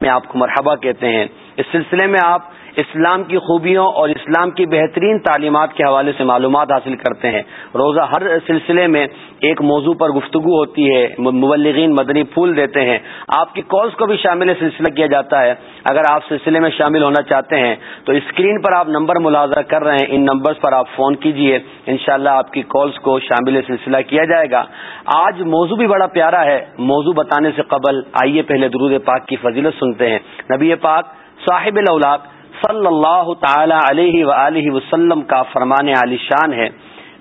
میں آپ کو مرحبا کہتے ہیں۔ اس سلسلے میں آپ اسلام کی خوبیوں اور اسلام کی بہترین تعلیمات کے حوالے سے معلومات حاصل کرتے ہیں۔ روزہ ہر سلسلے میں ایک موضوع پر گفتگو ہوتی ہے، مبلغین مدنی پھول دیتے ہیں۔ آپ کی کالز کو بھی شامل سلسلہ کیا جاتا ہے۔ اگر آپ سلسلے میں شامل ہونا چاہتے ہیں تو اسکرین پر آپ نمبر ملازہ کر رہے ہیں۔ ان نمبرز پر آپ فون کیجیے۔ انشاءاللہ آپ کی کالز کو شامل سلسلہ کیا جائے گا۔ آج موضوع بھی بڑا پیارا ہے۔ موضوع بتانے سے قبل آئیے پہلے درود پاک کی فضیلت سنتے ہیں۔ نبی پاک صاحب الاولاق صلی اللہ تعالی علیہ و وسلم کا فرمان علی شان ہے۔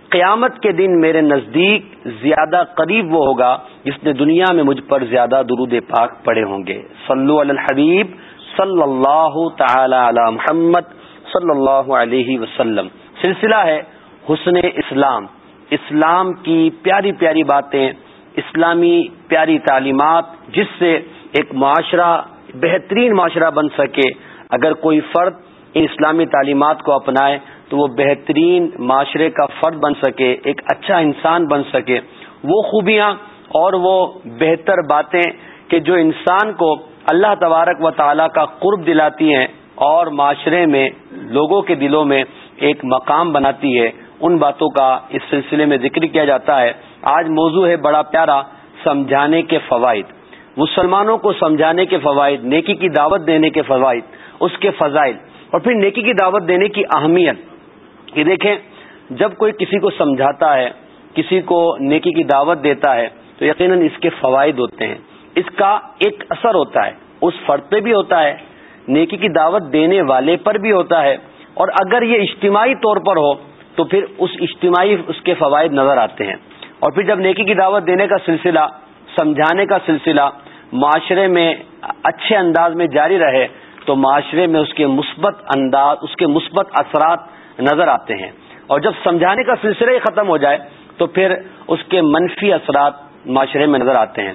قیامت کے دن میرے نزدیک زیادہ قریب وہ ہوگا جس نے دنیا میں مجھ پر زیادہ درود پاک پڑے ہوں گے۔ صلو علی الحبیب صلی اللہ تعالی علی محمد صلی اللہ علیہ وسلم۔ سلسلہ ہے حسن اسلام۔ اسلام کی پیاری پیاری باتیں، اسلامی پیاری تعلیمات، جس سے ایک معاشرہ، بہترین معاشرہ بن سکے۔ اگر کوئی فرد ان اسلامی تعلیمات کو اپنائے تو وہ بہترین معاشرے کا فرد بن سکے، ایک اچھا انسان بن سکے۔ وہ خوبیاں اور وہ بہتر باتیں کہ جو انسان کو اللہ تبارک و تعالی کا قرب دلاتی ہیں اور معاشرے میں، لوگوں کے دلوں میں ایک مقام بناتی ہے۔ ان باتوں کا اس سلسلے میں ذکر کیا جاتا ہے۔ آج موضوع ہے بڑا پیارا، سمجھانے کے فوائد۔ مسلمانوں کو سمجھانے کے فوائد، نیکی کی دعوت دینے کے فوائد، اس کے فضائل، اور پھر نیکی کی دعوت دینے کی اہمیت۔ یہ دیکھیں، جب کوئی کسی کو سمجھاتا ہے، کسی کو نیکی کی دعوت دیتا ہے، تو یقیناً اس کے فوائد ہوتے ہیں۔ اس کا ایک اثر ہوتا ہے، اس فرد پہ بھی ہوتا ہے، نیکی کی دعوت دینے والے پر بھی ہوتا ہے۔ اور اگر یہ اجتماعی طور پر ہو، تو پھر اس اجتماعی اس کے فوائد نظر آتے ہیں۔ اور پھر جب نیکی کی دعوت دینے کا سلسلہ، سمجھانے کا سلسلہ معاشرے میں اچھے انداز میں جاری رہے تو معاشرے میں اس کے مثبت انداز، اس کے مثبت اثرات نظر آتے ہیں۔ اور جب سمجھانے کا سلسلہ ہی ختم ہو جائے تو پھر اس کے منفی اثرات معاشرے میں نظر آتے ہیں۔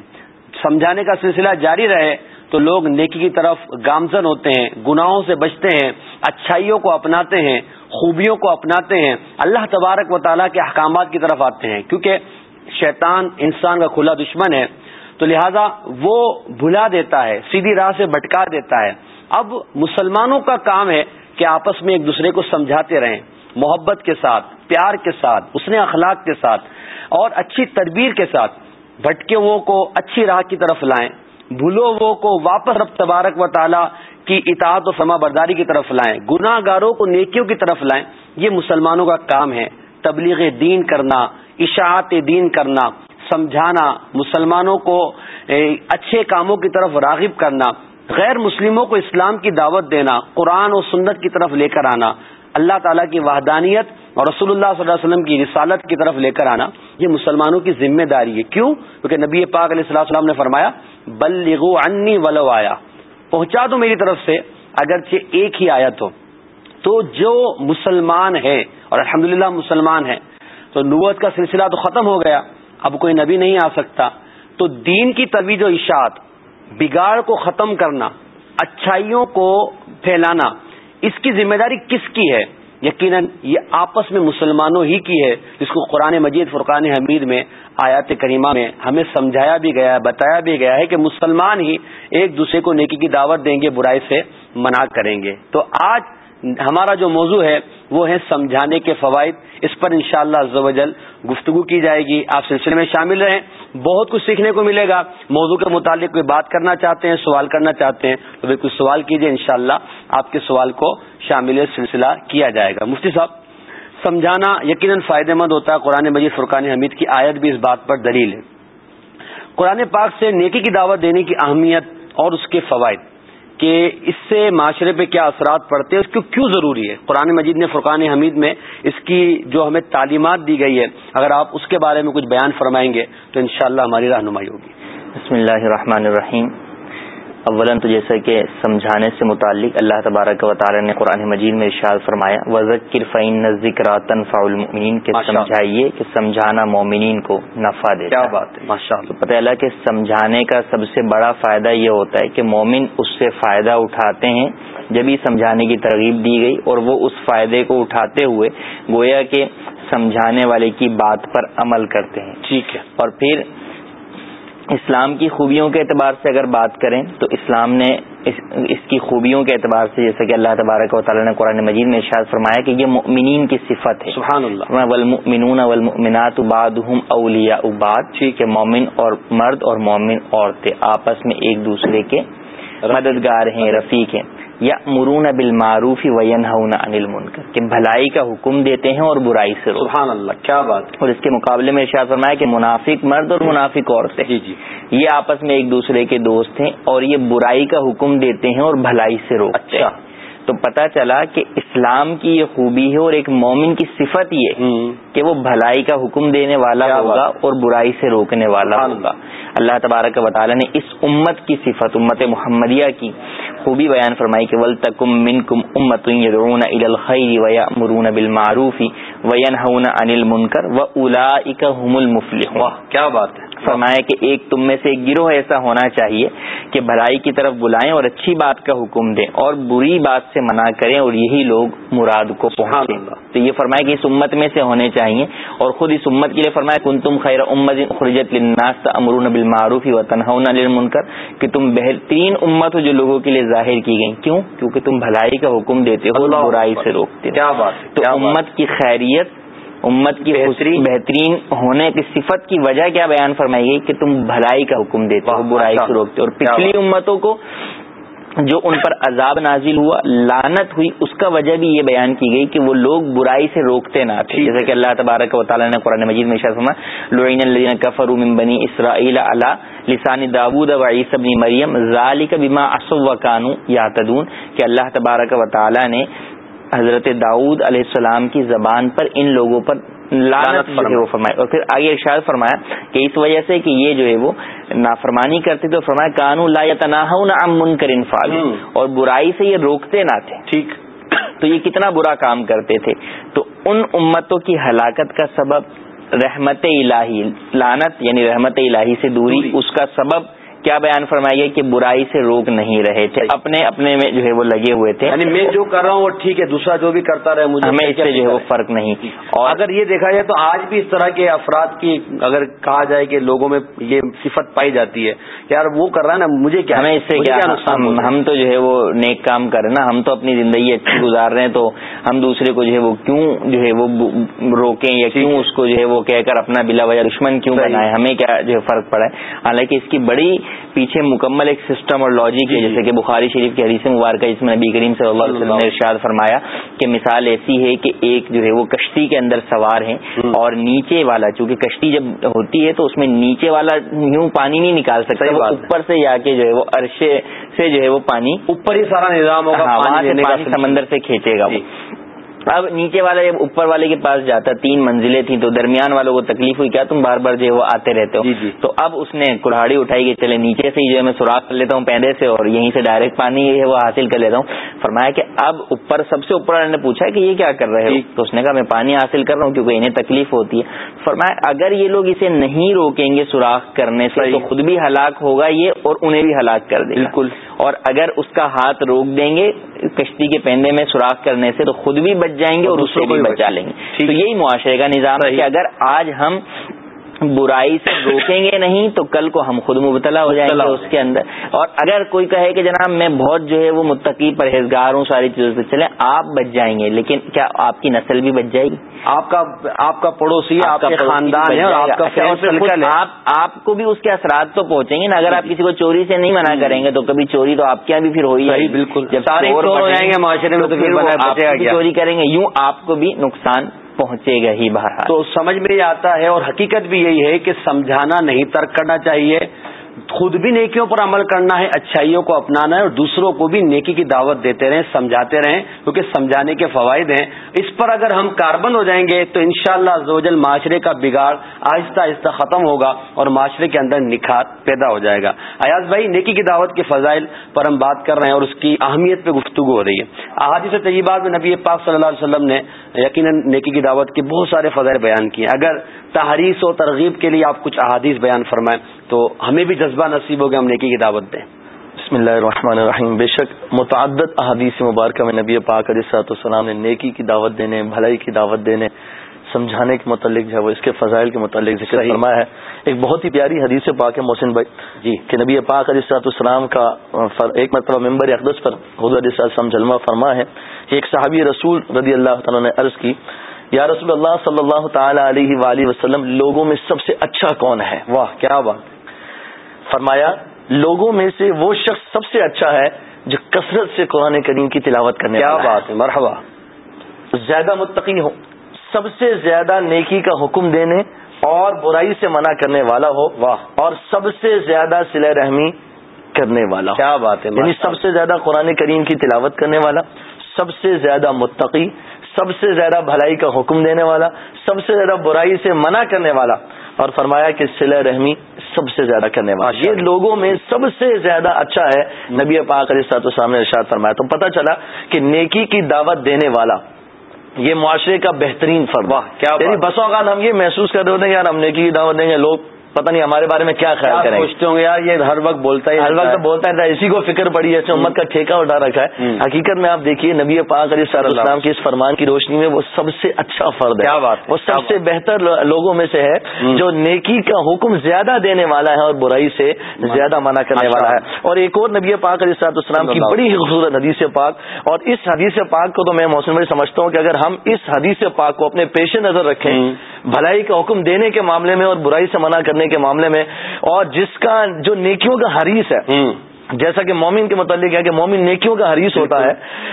سمجھانے کا سلسلہ جاری رہے تو لوگ نیکی کی طرف گامزن ہوتے ہیں، گناہوں سے بچتے ہیں، اچھائیوں کو اپناتے ہیں، خوبیوں کو اپناتے ہیں۔ اللہ تبارک و تعالیٰ کے احکامات کی طرف آتے ہیں۔ کیونکہ شیطان انسان کا کھلا دشمن ہے۔ تو لہذا وہ بھلا دیتا ہے، سیدھی راہ سے بھٹکا دیتا ہے۔ اب مسلمانوں کا کام ہے کہ آپس میں ایک دوسرے کو سمجھاتے رہیں، محبت کے ساتھ، پیار کے ساتھ اس نے اخلاق کے ساتھ، اور اچھی تدبیر کے ساتھ۔ بھٹکے وہ کو اچھی راہ کی طرف لائیں بھولو وہ کو واپس رب تبارک و تعالی کی اطاعت و سما برداری کی طرف لائیں گناہ گاروں کو نیکیوں کی طرف لائیں۔ یہ مسلمانوں کا کام ہے، تبلیغ دین کرنا، اشاعت دین کرنا۔ سمجھانا، مسلمانوں کو اچھے کاموں کی طرف راغب کرنا، غیر مسلموں کو اسلام کی دعوت دینا، قرآن و سنت کی طرف لے کر آنا، اللہ تعالیٰ کی وحدانیت اور رسول اللہ صلی اللہ علیہ وسلم کی رسالت کی طرف لے کر آنا، یہ مسلمانوں کی ذمہ داری ہے۔ کیوں؟ کیونکہ نبی پاک علیہ السلام السلام نے فرمایا بل انی ولو آیا پہنچا دو میری طرف سے، اگرچہ ایک ہی آیت ہو۔ تو جو مسلمان ہے اور الحمد مسلمان ہے تو نوت کا سلسلہ تو ختم ہو گیا۔ اب کوئی نبی نہیں آ سکتا۔ تو دین کی تویج و اشاعت، بگاڑ کو ختم کرنا، اچھائیوں کو پھیلانا، اس کی ذمہ داری کس کی ہے؟ یقیناً یہ آپس میں مسلمانوں ہی کی ہے، جس کو قرآن مجید، فرقان حمید میں، آیات کریمہ میں ہمیں سمجھایا بھی گیا ہے، بتایا بھی گیا ہے کہ مسلمان ہی ایک دوسرے کو نیکی کی دعوت دیں گے، برائی سے منع کریں گے۔ تو آج ہمارا جو موضوع ہے وہ ہے سمجھانے کے فوائد۔ اس پر انشاءاللہ شاء اللہ گفتگو کی جائے گی۔ آپ سلسلے میں شامل رہیں۔ بہت کچھ سیکھنے کو ملے گا۔ موضوع کے متعلق کوئی بات کرنا چاہتے ہیں، سوال کرنا چاہتے ہیں، تو پھر کچھ سوال کیجیے انشاءاللہ شاء آپ کے سوال کو شامل سلسلہ کیا جائے گا۔ مفتی صاحب، سمجھانا یقیناً فائدہ مند ہوتا ہے۔ قرآن مجید فرقان حمید کی آیت بھی اس بات پر دلیل ہے۔ قرآن پاک سے نیکی کی دعوت دینے کی اہمیت اور اس کے فوائد۔ کہ اس سے معاشرے پہ کیا اثرات پڑتے ہیں، اس کو کیوں ضروری ہے؟ قرآن مجید نے فرقان حمید میں اس کی جو ہمیں تعلیمات دی گئی ہے اگر آپ اس کے بارے میں کچھ بیان فرمائیں گے تو انشاءاللہ ہماری رہنمائی ہوگی۔ بسم اللہ الرحمن الرحیم۔ اولا تو جیسا کہ سمجھانے سے متعلق اللہ تبارک و تعالی نے قرآن مجید میں ارشاد فرمایا وزکر فعین ذکر تنفع المؤمنین کے سمجھائیے کہ سمجھانا مومنین کو نفع دے کیا بات ہے پتہ اللہ کہ سمجھانے کا سب سے بڑا فائدہ یہ ہوتا ہے کہ مومن اس سے فائدہ اٹھاتے ہیں جب ہی سمجھانے کی ترغیب دی گئی اور وہ اس فائدے کو اٹھاتے ہوئے گویا کہ سمجھانے والے کی بات پر عمل کرتے ہیں۔ ٹھیک ہے۔ اور پھر اسلام کی خوبیوں کے اعتبار سے اگر بات کریں تو اسلام نے اس کی خوبیوں کے اعتبار سے جیسے کہ اللہ تبارک و تعالیٰ نے قرآن مجید میں ارشاد فرمایا کہ یہ مؤمنین کی صفت ہے۔ سبحان اللہ۔ والمؤمنون والمؤمنات بعضهم اولیاء بعض کہ مومن اور مرد اور مومن عورتیں آپس میں ایک دوسرے کے مددگار ہیں رفیق ہیں۔ یا مرون بل معروف وین انل منکر کہ بھلائی کا حکم دیتے ہیں اور برائی سے سبحان اللہ کیا بات۔ اور اس کے مقابلے میں ارشاد فرمایا کہ منافق مرد اور منافق عورتیں۔ جی جی۔ یہ آپس میں ایک دوسرے کے دوست ہیں اور یہ برائی کا حکم دیتے ہیں اور بھلائی سے روکتے اچھا۔ تو پتہ چلا کہ اسلام کی یہ خوبی ہے اور ایک مومن کی صفت یہ کہ وہ بھلائی کا حکم دینے والا ہوگا اور برائی سے روکنے والا ہوگا۔ اللہ تبارک و تعالیٰ نے اس امت کی صفت امت محمدیہ کی خوبی بیان فرمائی کہ ول تکم من کم امت الخیر ویا مرون بل معروفی وین انل منکر و الا المفل کیا بات ہے۔ فرمایا کہ ایک تم میں سے ایک گروہ ایسا ہونا چاہیے کہ بھلائی کی طرف بلائیں اور اچھی بات کا حکم دیں اور بری بات سے منع کریں اور یہی لوگ مراد کو پہنچیں۔ تو یہ فرمایا کہ اس امت میں سے ہونے چاہیے اور خود اس امت کے لیے فرمایا کن تم خیر امت خرجت امرون بالمعروف و تنہا للمنکر کہ تم بہترین امت ہو جو لوگوں کے لیے ظاہر کی گئی کیوں؟ کیونکہ تم بھلائی کا حکم دیتے ہو برائی سے روکتے کیا بات تو امت کی خیریت امت کی بہترین ہونے کی صفت کی وجہ کیا بیان فرمائی گئی کہ تم بھلائی کا حکم دیتے ہو برائی سے روکتے اور پچھلی امتوں کو جو ان پر عذاب نازل ہوا لانت ہوئی اس کا وجہ بھی یہ بیان کی گئی کہ وہ لوگ برائی سے روکتے نہ تھے۔ جیسے کہ اللہ تبارک و تعالیٰ نے قرآن مجید میں لعین الدین کفر بنی اسرائیل علی لسان داود و عیسی بن مریم ذالک بما اسو و کانو یا کہ اللہ تبارک و تعالیٰ نے حضرت داؤد علیہ السلام کی زبان پر ان لوگوں پر لانت وہ فرمائے اور پھر آگے ارشاد فرمایا کہ اس وجہ سے کہ یہ جو ہے وہ نافرمانی کرتے تو فرمایا کانو لا تناح ام منکر انفال اور برائی سے یہ روکتے نہ تھے۔ ٹھیک۔ تو یہ کتنا برا کام کرتے تھے۔ تو ان امتوں کی ہلاکت کا سبب رحمت الہی لانت یعنی رحمت الہی سے دوری۔ اس کا سبب کیا بیان فرمائیے کہ برائی سے روک نہیں رہے تھے؟ اپنے اپنے میں جو ہے وہ لگے ہوئے تھے۔ یعنی میں جو کر رہا ہوں وہ ٹھیک ہے دوسرا جو بھی کرتا رہے مجھے ہمیں اس سے جو ہے وہ فرق نہیں۔ اور اگر یہ دیکھا جائے تو آج بھی اس طرح کے افراد کی اگر کہا جائے کہ لوگوں میں یہ صفت پائی جاتی ہے یار وہ کر رہا ہے نا مجھے کیا ہمیں اس سے کیا ہم تو جو ہے وہ نیک کام کر رہے نا ہم تو اپنی زندگی اچھی گزار رہے ہیں تو ہم دوسرے کو جو ہے وہ کیوں جو ہے وہ روکیں یا کیوں اس کو جو ہے وہ کہہ کر اپنا بلا وجہ دشمن کیوں بنائے ہمیں کیا جو ہے فرق پڑا ہے؟ حالانکہ اس کی بڑی پیچھے مکمل ایک سسٹم اور لاجک ہے جیسے کہ بخاری شریف کی حدیث مبارکہ جس میں نبی کریم صلی اللہ علیہ وسلم نے ارشاد فرمایا کہ مثال ایسی ہے کہ ایک جو ہے وہ کشتی کے اندر سوار ہیں اور نیچے والا چونکہ کشتی جب ہوتی ہے تو اس میں نیچے والا یوں پانی نہیں نکال سکتا وہ اوپر سے جا کے جو ہے وہ عرشے سے جو ہے وہ پانی اوپر ہی سارا نظام ہوگا ہاں، پانی سمندر سے کھینچے گا جی۔ اب نیچے والا جب اوپر والے کے پاس جاتا تین منزلیں تھیں تو درمیان والوں کو تکلیف ہوئی کیا تم بار بار جو وہ آتے رہتے ہو؟ جی جی۔ تو اب اس نے کڑھاڑی اٹھائی کہ چلے نیچے سے ہی جو ہے میں سوراخ کر لیتا ہوں پیندے سے اور یہیں سے ڈائریکٹ پانی ہے وہ حاصل کر لیتا ہوں۔ فرمایا کہ اب اوپر سب سے اوپر والے نے پوچھا کہ یہ کیا کر رہے ہو؟ تو اس نے کہا میں پانی حاصل کر رہا ہوں کیونکہ انہیں تکلیف ہوتی ہے۔ فرمایا اگر یہ لوگ اسے نہیں روکیں گے سوراخ کرنے سے تو خود بھی ہلاک ہوگا یہ اور انہیں بھی ہلاک کر دے بالکل۔ اور اگر اس کا ہاتھ روک دیں گے کشتی کے پیندے میں سوراخ کرنے سے تو خود بھی بچ جائیں گے اور اس کو بھی بچا لیں گے۔ تو یہی معاشرے کا نظام ہے کہ اگر آج ہم برائی سے روکیں گے نہیں تو کل کو ہم خود مبتلا ہو جائیں گے اس کے اندر۔ اور اگر کوئی کہے کہ جناب میں بہت جو ہے وہ متقی پرہیزگار ہوں ساری چیزوں سے چلیں آپ بچ جائیں گے۔ لیکن کیا آپ کی نسل بھی بچ جائے گی؟ آپ کا آپ کا پڑوسی آپ کا خاندان ہے اور اچھا، آپ کو بھی اس کے اثرات تو پہنچیں گے نا۔ اگر آپ کسی کو چوری سے نہیں منع کریں گے تو کبھی چوری تو آپ کے یہاں بھی پھر ہوئی بالکل۔ جب سارے معاشرے میں چوری کریں گے۔ یوں آپ کو بھی نقصان پہنچے گا ہی باہر تو سمجھ میں یہ آتا ہے اور حقیقت بھی یہی ہے کہ سمجھانا نہیں، ترک کرنا چاہیے۔ خود بھی نیکیوں پر عمل کرنا ہے، اچھائیوں کو اپنانا ہے اور دوسروں کو بھی نیکی کی دعوت دیتے رہیں، سمجھاتے رہیں، کیونکہ سمجھانے کے فوائد ہیں۔ اس پر اگر ہم کاربن ہو جائیں گے تو انشاءاللہ شاء اللہ معاشرے کا بگاڑ آہستہ آہستہ ختم ہوگا اور معاشرے کے اندر نکھار پیدا ہو جائے گا۔ ایاز بھائی، نیکی کی دعوت کے فضائل پر ہم بات کر رہے ہیں اور اس کی اہمیت پہ گفتگو ہو رہی ہے۔ احادیث طیبات میں نبی پاک صلی اللہ علیہ وسلم نے یقیناً نیکی کی دعوت کے بہت سارے فضائل بیان کیے۔ اگر تحریص و ترغیب کے لیے آپ کچھ احادیث بیان فرمائیں تو ہمیں بھی جذبہ نصیب ہو گیا ہم نیکی کی دعوت دیں۔ بسم اللہ الرحمن الرحیم۔ بے شک متعدد احادیث مبارکہ میں نبی پاک علیہ صاحب السلام نے نیکی کی دعوت دینے بھلائی کی دعوت دینے سمجھانے کے متعلق جو ہے وہ اس کے فضائل کے متعلق ذکر فرمایا ہے۔ ایک بہت ہی پیاری حدیث پاک ہے محسن بھائی جی۔ کہ نبی پاک علیہ السلاط السلام کا ایک مرتبہ ممبر اقدس پر حضور علیہ السلام جلمہ فرما ہے کہ ایک صحابی رسول رضی اللہ تعالیٰ نے عرض کی یا رسول اللہ صلی اللہ تعالی علیہ وآلہ وسلم لوگوں میں سب سے اچھا کون ہے؟ واہ کیا بات۔ فرمایا لوگوں میں سے وہ شخص سب سے اچھا ہے جو کثرت سے قرآن کریم کی تلاوت کرنے کیا بات ہے مرحبا۔ زیادہ متقی ہو سب سے زیادہ نیکی کا حکم دینے اور برائی سے منع کرنے والا ہو واہ۔ اور سب سے زیادہ سل رحمی کرنے والا کیا بات ہے یعنی سب سے زیادہ قرآن کریم کی تلاوت کرنے والا سب سے زیادہ متقی سب سے زیادہ بھلائی کا حکم دینے والا سب سے زیادہ برائی سے منع کرنے والا۔ اور فرمایا کہ سل رحمی سب سے زیادہ کرنے والا یہ لوگوں میں سب سے زیادہ اچھا ہے۔ نبی پاک علیہ سات سامنے ارشاد فرمایا۔ تو پتہ چلا کہ نیکی کی دعوت دینے والا یہ معاشرے کا بہترین فرما کیا یعنی بسوں کا ہم یہ محسوس کر رہے ہوتے ہیں یار ہم نیکی کی دعوت دیں گے لوگ پتہ نہیں ہمارے بارے میں کیا خیال کریں۔ سوچتے ہوں گے یار یہ ہر وقت بولتا ہے ہر وقت بولتا ہے۔ اسی کو فکر پڑی ہے امت کا ٹھیکہ اٹھا رکھا ہے۔ حقیقت میں آپ دیکھیے نبی پاک علیہ السلام کی اس فرمان کی روشنی میں وہ سب سے اچھا فرد ہے۔ وہ سب سے بہتر لوگوں میں سے ہے جو نیکی کا حکم زیادہ دینے والا ہے اور برائی سے زیادہ منع کرنے والا ہے۔ اور ایک اور نبی پاک علیہ صاحب السلام کی بڑی خوبصورت حدیث پاک۔ اور اس حدیث پاک کو تو میں موسم میں سمجھتا ہوں کہ اگر ہم اس حدیث پاک کو اپنے پیش نظر رکھیں بھلائی کا حکم دینے کے معاملے میں اور برائی سے منع کرنے کے معاملے میں اور جس کا جو نیکیوں کا حریث ہے جیسا کہ مومن کے متعلق ہے کہ مومن نیکیوں کا حریث ہوتا ہے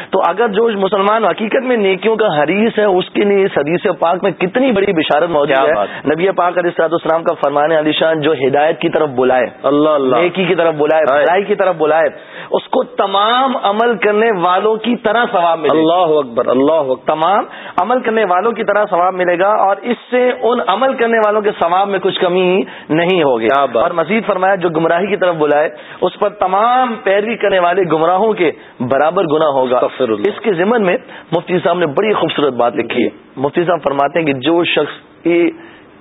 تو اگر جو مسلمان حقیقت میں نیکیوں کا حریث ہے اس کے لیے اس حدیث پاک میں کتنی بڑی بشارت موجود ہے۔ نبی پاک علیہ صاحب السلام کا فرمان علی شان جو ہدایت کی طرف بلائے اللہ اللہ۔ نیکی کی طرف بلائے بھلائی کی طرف بلائے اس کو تمام عمل کرنے والوں کی طرح ثواب ملے۔ اللہ اکبر اللہ تمام عمل کرنے والوں کی طرح ثواب ملے گا اور اس سے ان عمل کرنے والوں کے ثواب میں کچھ کمی نہیں ہوگی۔ اور مزید فرمایا جو گمراہی کی طرف بلائے اس پر تمام پیروی کرنے والے گمراہوں کے برابر گنا ہوگا۔ اس کے ذمن میں مفتی صاحب نے بڑی خوبصورت بات لکھی۔ ہے مفتی صاحب فرماتے ہیں کہ جو شخص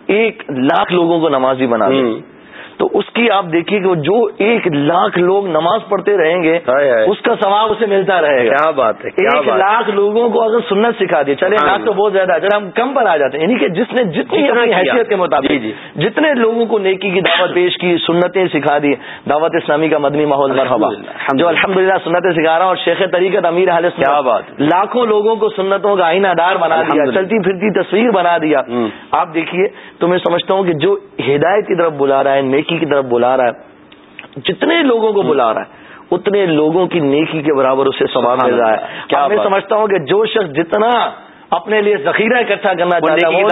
ایک لاکھ لوگوں کو نمازی بنا دے۔ تو اس کی آپ دیکھیے کہ جو ایک لاکھ لوگ نماز پڑھتے رہیں گے اس کا ثواب اسے ملتا رہے گا۔ کیا بات ہے ایک لاکھ لوگوں کو اگر سنت سکھا دی چلے لاکھ تو بہت زیادہ اگر ہم کم پر آ جاتے ہیں یعنی کہ جس نے جتنی اپنی حیثیت کے مطابق جی، جی۔ جتنے لوگوں کو نیکی کی دعوت پیش کی سنتیں سکھا دی دعوت اسلامی کا مدنی ماحول مرحبا۔ جو الحمد للہ سنتیں سکھا رہا ہوں اور شیخ طریقت امیر حالت کیا بات لاکھوں لوگوں کو سنتوں کا آئینہ دار بنا دیا چلتی پھرتی تصویر بنا دیا۔ آپ دیکھیے تو میں سمجھتا ہوں کہ جو ہدایت کی طرف بلا رہا ہے نیکی کی طرف بلا رہا ہے۔ جتنے لوگوں کو بلا رہا ہے اتنے لوگوں کی نیکی کے برابر اسے سوال مل رہا ہے کیا میں سمجھتا ہوں کہ جو شخص جتنا اپنے لیے ذخیرہ اکٹھا کرنا چاہتا ہے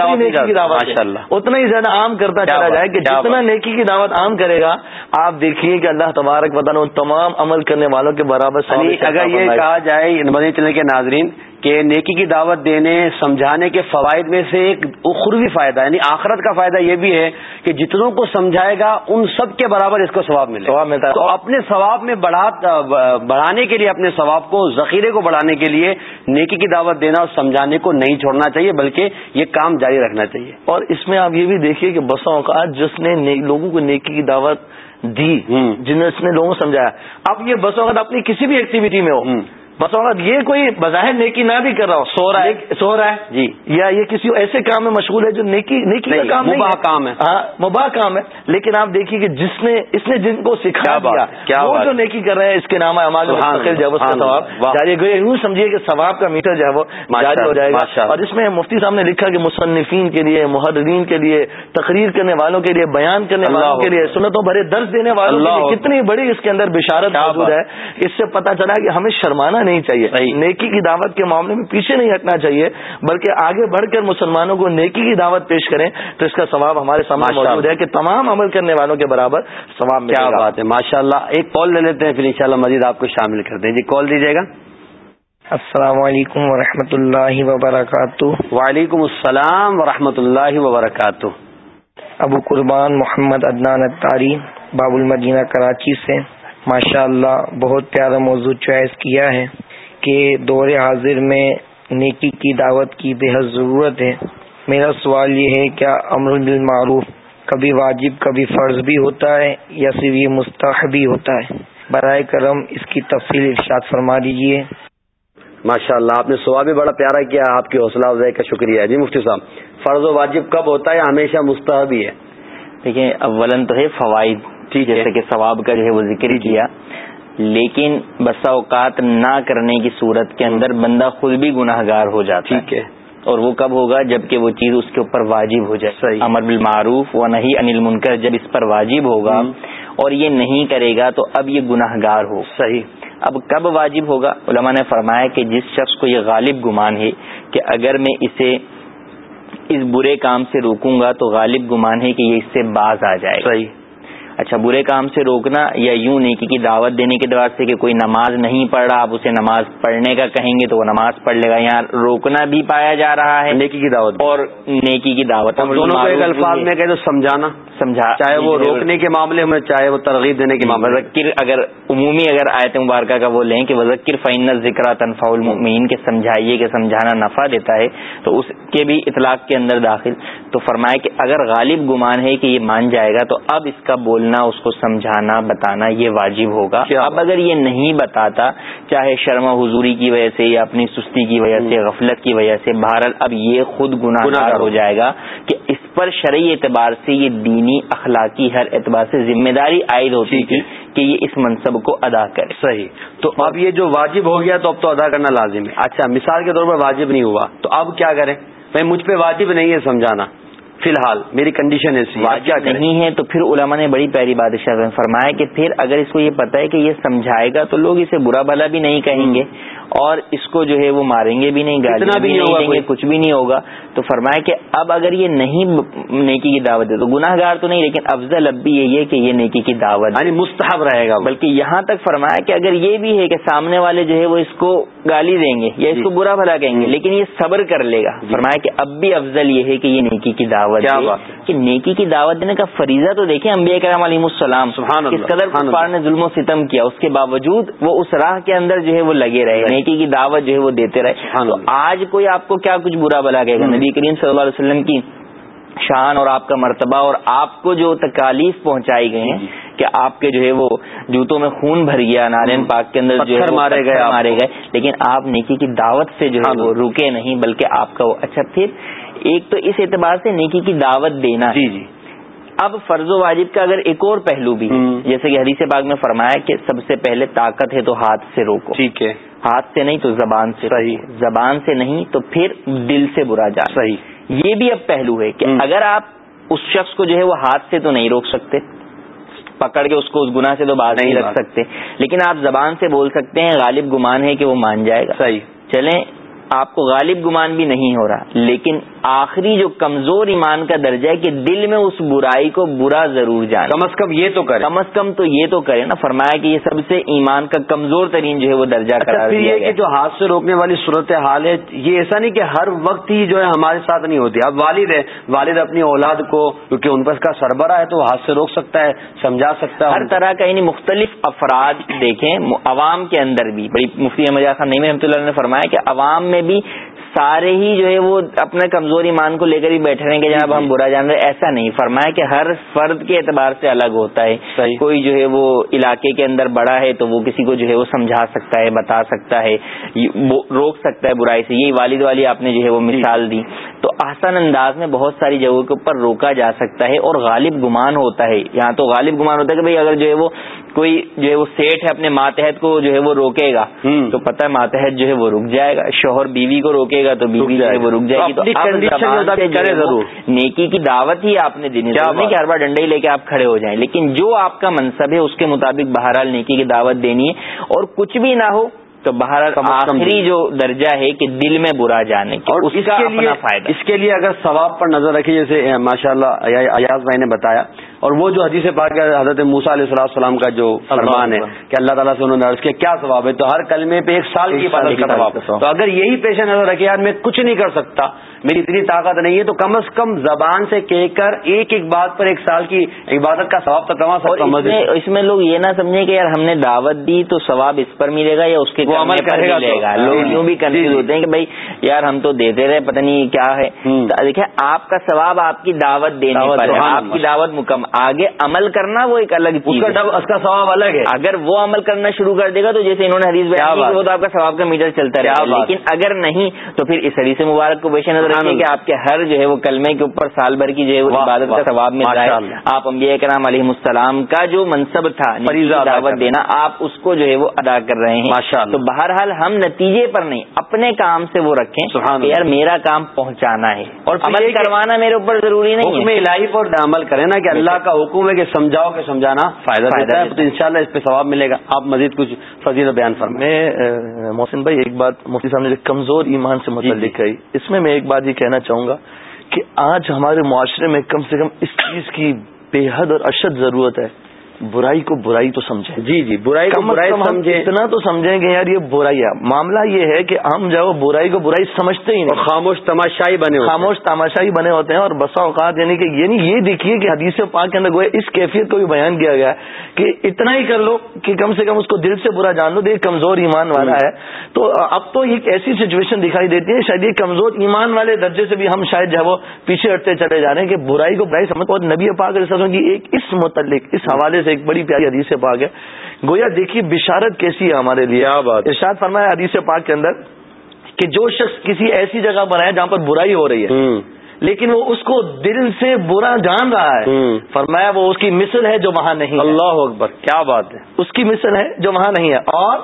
اتنا ہی زیادہ عام کرتا چلا جائے کہ جتنا نیکی کی دعوت عام کرے گا آپ دیکھیے کہ اللہ تبارک بتانا تمام عمل کرنے والوں کے برابر اگر یہ کہا جائے مدنی چلنے کے ناظرین کہ نیکی کی دعوت دینے سمجھانے کے فوائد میں سے ایک اخروی فائدہ یعنی آخرت کا فائدہ یہ بھی ہے کہ جتنوں کو سمجھائے گا ان سب کے برابر اس کو ثواب ملے ثواب ملتا ہے۔ تو اپنے ثواب میں بڑھانے کے لیے اپنے ثواب کو ذخیرے کو بڑھانے کے لیے نیکی کی دعوت دینا اور سمجھانے کو نہیں چھوڑنا چاہیے بلکہ یہ کام جاری رکھنا چاہیے۔ اور اس میں آپ یہ بھی دیکھیے کہ بسا اوقات جس نے لوگوں کو نیکی کی دعوت دی جن نے لوگوں کو سمجھایا۔ اب یہ بس اوقات اپنی کسی بھی ایکٹیویٹی میں ہو بس یہ کوئی بظاہر نیکی نہ بھی کر رہا ہو سو رہا ہے۔ سو رہا ہے؟ جی۔ یا یہ کسی ایسے کام میں مشغول ہے جو نیکی نیکی کا کام مباح کام ہے۔ ہاں مباح کام ہے۔ لیکن آپ دیکھیے کہ جس نے اس نے جن کو سکھا دیا کیا وہ جو نیکی کر رہے ہیں اس کے نام یوں سمجھیے کہ ثواب کا میٹر جو ہے وہ جاری ہو جائے گا۔ اور اس میں مفتی صاحب نے لکھا کہ مصنفین کے لیے محدودین کے لیے تقریر کرنے والوں کے لیے بیان کرنے والوں کے لیے سنتوں بھرے درد دینے والوں کے لیے کتنی بڑی اس کے اندر بشارت موجود ہے اس سے پتا چلا کہ ہمیں شرمانا نہیں چاہیے۔ نیکی کی دعوت کے معاملے میں پیچھے نہیں ہٹنا چاہیے بلکہ آگے بڑھ کر مسلمانوں کو نیکی کی دعوت پیش کریں تو اس کا ثواب ہمارے سامنے موجود ہے کہ تمام عمل کرنے والوں کے برابر ثواب کیا بات ہے ماشاء اللہ ایک کال لے لیتے ہیں پھر انشاءاللہ مزید آپ کو شامل کرتے ہیں جی کال دیجیے گا۔ السلام علیکم ورحمۃ اللہ وبرکاتہ۔ وعلیکم السلام ورحمۃ اللہ وبرکاتہ۔ ابو قربان محمد عدنان اتاری باب المدینہ کراچی سے۔ ماشاء اللہ بہت پیارا موضوع چوائس کیا ہے کہ دور حاضر میں نیکی کی دعوت کی بے حد ضرورت ہے۔ میرا سوال یہ ہے کیا امر بالمعروف کبھی واجب کبھی فرض بھی ہوتا ہے یا صرف یہ مستحب بھی ہوتا ہے؟ برائے کرم اس کی تفصیل ارشاد فرما دیجیے ماشاء اللہ آپ نے سوال بھی بڑا پیارا کیا آپ کی حوصلہ افزائی کا شکریہ۔ جی مفتی صاحب فرض و واجب کب ہوتا ہے؟ ہمیشہ مستحب ہی ہے۔ دیکھیں اولن تو ہے فوائد۔ جیسے کہ ثواب کا جو ہے وہ ذکر جی۔ کیا۔ لیکن بسا اوقات نہ کرنے کی صورت کے اندر بندہ خود بھی گناہ گار ہو جاتا ٹھیک ہے۔ اور وہ کب ہوگا؟ جبکہ وہ چیز اس کے اوپر واجب ہو جائے۔ امر بالمعروف و نہیں انل منکر جب اس پر واجب ہوگا اور یہ نہیں کرے گا تو اب یہ گناہ گار ہو۔ صحیح۔ اب کب واجب ہوگا؟ علماء نے فرمایا کہ جس شخص کو یہ غالب گمان ہے کہ اگر میں اسے اس برے کام سے روکوں گا تو غالب گمان ہے کہ یہ اس سے باز آ جائے۔ صحیح۔ اچھا برے کام سے روکنا یا یوں نیکی کی دعوت دینے کے دور سے کہ کوئی نماز نہیں پڑھ رہا آپ اسے نماز پڑھنے کا کہیں گے تو وہ نماز پڑھ لے گا۔ یہاں روکنا بھی پایا جا رہا ہے۔ نیکی کی دعوت۔ اور نیکی کی دعوت۔ دونوں کو ایک الفاظ میں کہ سمجھانا۔ سمجھا چاہے وہ روکنے کے معاملے میں چاہے وہ ترغیب دینے کے معاملے۔ میں اگر عمومی اگر آیت مبارکہ کا وہ لیں کہ وزکر فین ذکر تنفا المین کے سمجھائیے کہ سمجھانا نفع دیتا ہے تو اس کے بھی اطلاق کے اندر داخل۔ تو فرمائے کہ اگر غالب گمان ہے کہ یہ مان جائے گا تو اب اس کا بولنا اس کو سمجھانا بتانا یہ واجب ہوگا۔ اب اگر یہ نہیں بتاتا چاہے شرما حضوری کی وجہ سے یا اپنی سستی کی وجہ سے غفلت کی وجہ سے بھارت اب یہ خود گناہ ہو جائے گا کہ اس پر شرعی اعتبار سے یہ دینی اخلاقی ہر اعتبار سے ذمہ داری عائد ہوتی تھی کہ یہ اس منصب کو ادا کرے۔ صحیح۔ تو اب یہ جو واجب ہو گیا تو اب تو ادا کرنا لازم ہے۔ اچھا مثال کے طور پر واجب نہیں ہوا۔ تو اب کیا کریں؟ میں مجھ پہ واجب نہیں ہے سمجھانا۔ فی الحال میری کنڈیشن ایسی کیا نہیں ہے تو پھر علماء نے بڑی پیاری بادشاہ فرمایا کہ پھر اگر اس کو یہ پتا ہے کہ یہ سمجھائے گا تو لوگ اسے برا بھلا بھی نہیں کہیں گے۔ اور اس کو جو ہے وہ ماریں گے بھی نہیں گالیاں بھی نہیں دیں گے کچھ بھی نہیں ہوگا۔ تو فرمایا کہ اب اگر یہ نہیں نیکی کی دعوت دے تو گناہ گار تو نہیں لیکن افضل اب بھی یہی ہے کہ یہ نیکی کی دعوت یعنی مستحب رہے گا بلکہ یہاں تک فرمایا کہ اگر یہ بھی ہے کہ سامنے والے جو ہے وہ اس کو گالی دیں گے یا اس کو جی۔ برا بھلا کہیں گے جی۔ لیکن یہ صبر کر لے گا۔ جی۔ فرمایا کہ اب بھی افضل یہ ہے کہ یہ نیکی کی دعوت کہ نیکی کی دعوت دینے کا فریضہ تو دیکھیں انبیاء کرام علیہ السلام اس قدر نے ظلم و ستم کیا اس کے باوجود وہ اس راہ کے اندر جو ہے وہ لگے رہے۔ نیکی کی دعوت جو ہے وہ دیتے رہے۔ تو آج کوئی آپ کو کیا کچھ برا بلا گا؟ نبی کریم صلی اللہ علیہ وسلم کی شان اور آپ کا مرتبہ اور آپ کو جو تکالیف پہنچائی گئی ہیں کہ آپ کے جو ہے وہ جوتوں میں خون بھر گیا نارائن پاک کے اندر جو ہے مارے گئے مارے گئے۔ لیکن آپ نیکی کی دعوت سے جو ہے وہ رکے نہیں بلکہ آپ کا وہ اچھا پھر ایک تو اس اعتبار سے نیکی کی دعوت دینا۔ جی جی۔ اب فرض و واجب کا اگر ایک اور پہلو بھی جیسے کہ حدیث باغ میں فرمایا کہ سب سے پہلے طاقت ہے تو ہاتھ سے روکو۔ ٹھیک ہے۔ ہاتھ سے نہیں تو زبان سے صحیح۔ زبان سے نہیں تو پھر دل سے برا جا صحیح۔ یہ بھی اب پہلو ہے کہ اگر آپ اس شخص کو جو ہے وہ ہاتھ سے تو نہیں روک سکتے پکڑ کے اس کو اس گنا سے تو باہر نہیں رکھ سکتے لیکن آپ زبان سے بول سکتے ہیں غالب گمان ہے کہ وہ مان جائے گا۔ صحیح۔ چلیں آپ کو غالب گمان بھی نہیں ہو رہا لیکن آخری جو کمزور ایمان کا درجہ ہے کہ دل میں اس برائی کو برا ضرور جائے کم از کم یہ تو کرے۔ کم از کم تو یہ تو کرے نا فرمایا کہ یہ سب سے ایمان کا کمزور ترین جو ہے وہ درجہ اچھا یہ کہ جو ہاتھ سے روکنے والی صورت حال ہے یہ ایسا نہیں کہ ہر وقت ہی جو ہے ہمارے ساتھ نہیں ہوتی۔ اب والد ہے والد اپنی اولاد کو کیونکہ ان پر کا سربراہ ہے تو ہاتھ سے روک سکتا ہے سمجھا سکتا ہے۔ ہر طرح کا یعنی مختلف افراد دیکھیں عوام کے اندر بھی۔ بڑی مفتی احمد خان نئی رحمۃ اللہ نے فرمایا کہ عوام میں بھی سارے ہی جو ہے وہ اپنے کمزوری مان کو لے کر ہی بیٹھے رہیں گے جناب ہم برا جان رہے ایسا نہیں۔ فرمایا کہ ہر فرد کے اعتبار سے الگ ہوتا ہے۔ کوئی جو ہے وہ علاقے کے اندر بڑا ہے تو وہ کسی کو جو ہے وہ سمجھا سکتا ہے بتا سکتا ہے روک سکتا ہے برائی سے۔ یہی والد والی آپ نے جو ہے وہ مثال دی۔ تو آسان انداز میں بہت ساری جگہوں کے اوپر روکا جا سکتا ہے اور غالب گمان ہوتا ہے۔ یہاں تو غالب گمان ہوتا ہے کہ بھائی اگر جو ہے وہ کوئی جو ہے وہ سیٹ ہے اپنے ماتحت کو جو ہے وہ روکے گا۔ تو پتہ ہے ماتحت جو ہے وہ رک جائے گا۔ شوہر بیوی کو روکے گا۔ تو بیوی جو ہے وہ رک جائے گی۔ تو نیکی کی دعوت ہی آپ نے دینی کہ ہر بار ڈنڈے لے کے آپ کھڑے ہو جائیں لیکن جو آپ کا منصب ہے اس کے مطابق بہرحال نیکی کی دعوت دینی ہے۔ اور کچھ بھی نہ ہو تو بہرحال آخری جو درجہ ہے کہ دل میں برا جانے کی اور اس کا اپنا فائدہ۔ اس کے لیے اگر ثواب پر نظر رکھے جیسے ماشاء اللہ ایاز بھائی نے بتایا اور وہ جو حدیث پاک حضرت موسا علیہ السلام السلام کا جو فرمان ہے کہ اللہ تعالیٰ سے انہوں نے عرض کیا کیا ثواب ہے؟ تو ہر کلمے پہ ایک سال کی عبادت کا ثواب۔ تو اگر یہی پیش نظر رکھے یار میں کچھ نہیں کر سکتا میری اتنی طاقت نہیں ہے تو کم از کم زبان سے کہہ کر ایک ایک بات پر ایک سال کی عبادت کا ثواب تو کما سکتا اس میں لوگ یہ نہ سمجھیں کہ یار ہم نے دعوت دی تو ثواب اس پر ملے گا یا اس کے عمل کرے گا لوگ یوں بھی کنفیوز جی، جی۔ ہوتے ہیں کہ بھائی یار ہم تو دیتے رہے پتہ نہیں کیا ہے۔ دیکھیں آپ کا ثواب آپ کی دعوت دینے پر ہے آپ کی دعوت مکمل آگے عمل کرنا وہ ایک الگ چیز اس کا ثواب الگ ہے۔ اگر وہ عمل کرنا شروع کر دے گا تو جیسے انہوں نے حدیث وہ تو آپ کا ثواب کا میٹر چلتا رہے گا۔ لیکن اگر نہیں تو پھر اس حدیث مبارک کو پیش نظر رکھیں کہ آپ کے ہر جو ہے وہ کلمے کے اوپر سال بھر کی جو ہے عبادت کا ثواب مل رہا ہے۔ آپ انبیاء کرام علیہ السلام کا جو منصب تھا دعوت دینا آپ اس کو جو ہے وہ ادا کر رہے ہیں۔ تو بہرحال ہم نتیجے پر نہیں اپنے کام سے وہ رکھیں کہ یار میرا کام پہنچانا ہے۔ اور عمل کروانا میرے اوپر ضروری نہیں ہے۔ الہی پر عمل کریں نا کہ اللہ کا حکم ہے کہ سمجھاؤ کہ سمجھانا فائدہ دیتا ہے تو انشاءاللہ اس پہ ثواب ملے گا۔ آپ مزید کچھ فضیل بیان فرمائیں۔ میں محسن بھائی ایک بات مفتی صاحب نے کمزور ایمان سے متعلق ہے اس میں میں ایک بات یہ کہنا چاہوں گا کہ آج ہمارے معاشرے میں کم سے کم اس چیز کی بے حد اور اشد ضرورت ہے۔ برائی کو برائی تو سمجھے جی جی برائی کو برائی سمجھے اتنا تو سمجھیں گے یار یہ برائی ہے۔ معاملہ یہ ہے کہ ہم جو برائی کو برائی سمجھتے ہی نہیں۔ خاموش تماشائی بنے خاموش تماشائی بنے ہوتے ہیں اور بسا اوقات یعنی کہ یعنی یہ دیکھیے کہ حدیث پاک کے اندر گوئے اس کیفیت کو بھی بیان کیا گیا ہے کہ اتنا ہی کر لو کہ کم سے کم اس کو دل سے برا جان لو۔ دیکھ کمزور ایمان والا ہے۔ تو اب تو ایک ایسی سچویشن دکھائی دیتی ہے شاید یہ کمزور ایمان والے درجے سے بھی ہم شاید جو ہے وہ پیچھے ہٹتے چلے جا رہے ہیں کہ برائی کو برائی سمجھ اور نبی پاک کی ایک اس متعلق اس حوالے سے ایک بڑی پیاری حدیث حدیث پاک ہے۔ گویا دیکھیے بشارت کیسی ہے ہمارے لیے۔ ارشاد فرمایا حدیث پاک کے اندر کہ جو شخص کسی ایسی جگہ پر ہے جہاں پر برائی ہو رہی ہے لیکن وہ اس کو دل سے برا جان رہا ہے۔ فرمایا وہ اس کی مثل ہے جو وہاں نہیں اللہ اکبر کیا بات ہے۔ اس کی مثل ہے جو وہاں نہیں ہے۔ اور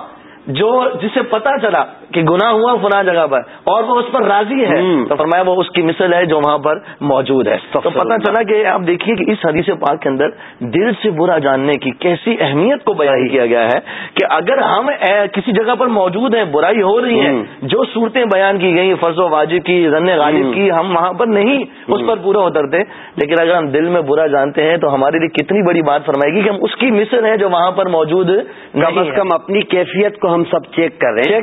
جو جسے پتا چلا کہ گنا ہوا فلاں جگہ پر اور وہ اس پر راضی ہے۔ تو فرمایا وہ اس کی مثل ہے جو وہاں پر موجود ہے۔ تو پتا چلا کہ آپ دیکھیے کہ اس حدیث پاک کے اندر دل سے برا جاننے کی کیسی اہمیت کو بیان کیا گیا ہے کہ اگر ہم کسی جگہ پر موجود ہیں برائی ہو رہی ہے جو صورتیں بیان کی گئی فرض و واجب کی رن غالب کی ہم وہاں پر نہیں اس پر پورا اترتے لیکن اگر ہم دل میں برا جانتے ہیں تو ہمارے لیے کتنی بڑی بات فرمائے گی کہ ہم اس کی مثل ہے جو وہاں پر موجود کم از کم اپنی کیفیت کو ہم سب چیک کر رہے ہیں۔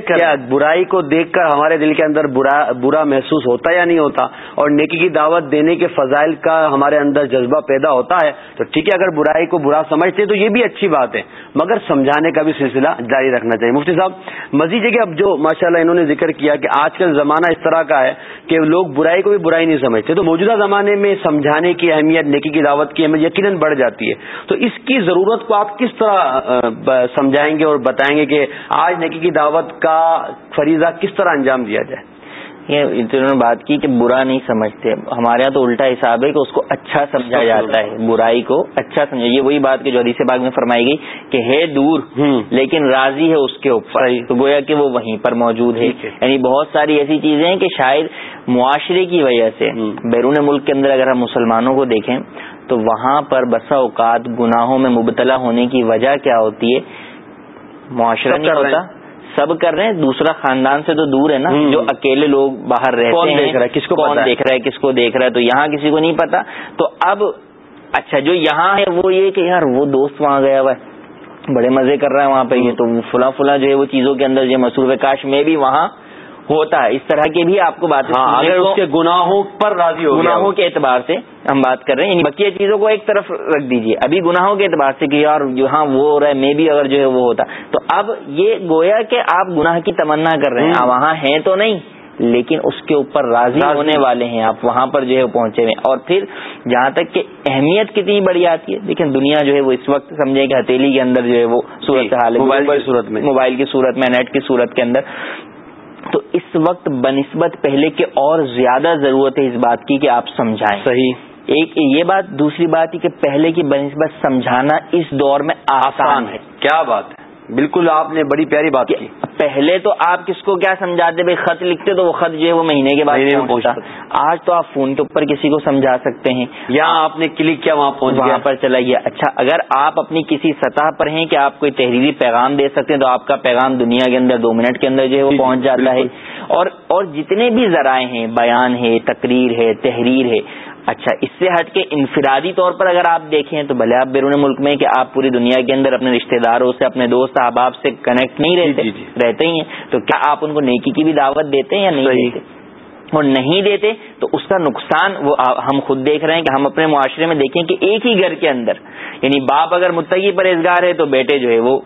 برائی کو دیکھ کر ہمارے دل کے اندر برا برا محسوس ہوتا یا نہیں ہوتا اور نیکی کی دعوت دینے کے فضائل کا ہمارے اندر جذبہ پیدا ہوتا ہے، تو ٹھیک ہے، اگر برائی کو برا سمجھتے تو یہ بھی اچھی بات ہے، مگر سمجھانے کا بھی سلسلہ جاری رکھنا چاہیے۔ مفتی صاحب، مزید ہے کہ اب جو ماشاء اللہ انہوں نے ذکر کیا کہ آج کل زمانہ اس طرح کا ہے کہ لوگ برائی کو بھی برائی نہیں سمجھتے۔ تو موجودہ زمانے میں سمجھانے کی اہمیت، نیکی کی دعوت کی اہمیت یقیناً بڑھ جاتی ہے۔ تو اس کی ضرورت کو آپ کس طرح سمجھائیں گے اور بتائیں گے کہ آج نیکی کی دعوت کا فریضہ کس طرح انجام دیا جائے؟ یہ انہوں نے بات کی کہ برا نہیں سمجھتے۔ ہمارے یہاں تو الٹا حساب ہے کہ اس کو اچھا سمجھا جاتا ہے۔ برائی کو اچھا سمجھا۔ یہ وہی بات کہ جو حدیث باغ میں فرمائی گئی کہ ہے دور لیکن راضی ہے اس کے اوپر۔ تو گویا کہ وہ وہیں پر موجود ہے۔ یعنی بہت ساری ایسی چیزیں ہیں کہ شاید معاشرے کی وجہ سے بیرون ملک کے اندر اگر ہم مسلمانوں کو دیکھیں تو وہاں پر بسا اوقات گناہوں میں مبتلا ہونے کی وجہ کیا ہوتی ہے؟ معاشرہ نہیں ہوتا۔ سب کر رہے ہیں دوسرا خاندان سے تو دور ہے نا جو اکیلے لوگ باہر رہتے ہیں۔ کس کو کون دیکھ رہا ہے؟ کس کو دیکھ رہا ہے؟ تو یہاں کسی کو نہیں پتا۔ تو اب اچھا جو یہاں ہے وہ یہ کہ یار وہ دوست وہاں گیا ہوا ہے۔ بڑے مزے کر رہا ہے وہاں پہ یہ تو فلاں فلاں جو ہے وہ چیزوں کے اندر جو مصروف کاش میں بھی وہاں ہوتا ہے۔ اس طرح کے بھی آپ کو بات ہاں، اگر اس کے گناہوں پر راضی ہو گناہوں کے اعتبار سے ہم بات کر رہے ہیں۔ یعنی بقیہ چیزوں کو ایک طرف رکھ دیجیے۔ ابھی گناہوں کے اعتبار سے کہ یار جو ہاں وہ ہو رہا ہے میں بھی اگر جو ہے وہ ہوتا۔ تو اب یہ گویا کہ آپ گناہ کی تمنا کر رہے ہیں۔ وہاں ہیں تو نہیں لیکن اس کے اوپر راضی ہونے والے ہیں۔ آپ وہاں پر جو ہے پہنچے ہوئے اور پھر جہاں تک کہ اہمیت کتنی بڑی آتی ہے لیکن دنیا جو ہے وہ اس وقت سمجھے کہ ہتھیلی کے اندر جو ہے وہ صورت حال ہے۔ موبائل کی صورت میں نیٹ کی صورت کے اندر۔ تو اس وقت بنسبت پہلے کے اور زیادہ ضرورت ہے اس بات کی کہ آپ سمجھائیں۔ صحیح۔ ایک یہ بات دوسری بات یہ کہ پہلے کی بنسبت سمجھانا اس دور میں آسان ہے۔ کیا بات ہے؟ بالکل آپ نے بڑی پیاری بات کی۔ پہلے تو آپ کس کو کیا سمجھاتے بھائی؟ خط لکھتے تو وہ خط جو ہے وہ مہینے کے بعد پہنچتا۔ آج تو آپ فون کے اوپر کسی کو سمجھا سکتے ہیں۔ یا آپ نے کلک کیا وہاں پہنچ وہاں پر چلا گیا۔ اچھا اگر آپ اپنی کسی سطح پر ہیں کہ آپ کوئی تحریری پیغام دے سکتے ہیں تو آپ کا پیغام دنیا کے اندر دو منٹ کے اندر جو ہے وہ پہنچ جاتا ہے۔ اور اور جتنے بھی ذرائع ہیں بیان ہے تقریر ہے تحریر ہے اچھا اس سے ہٹ کے انفرادی طور پر اگر آپ دیکھیں تو بھلے آپ بیرون ملک میں کہ آپ پوری دنیا کے اندر اپنے رشتہ داروں سے اپنے دوست احباب سے کنیکٹ نہیں رہتے جی، جی، جی۔ رہتے ہی ہیں تو کیا آپ ان کو نیکی کی بھی دعوت دیتے ہیں یا نہیں دیتے؟ اور نہیں دیتے تو اس کا نقصان وہ ہم خود دیکھ رہے ہیں کہ ہم اپنے معاشرے میں دیکھیں کہ ایک ہی گھر کے اندر یعنی باپ اگر متقی پرہیزگار ہے تو بیٹے جو ہے وہ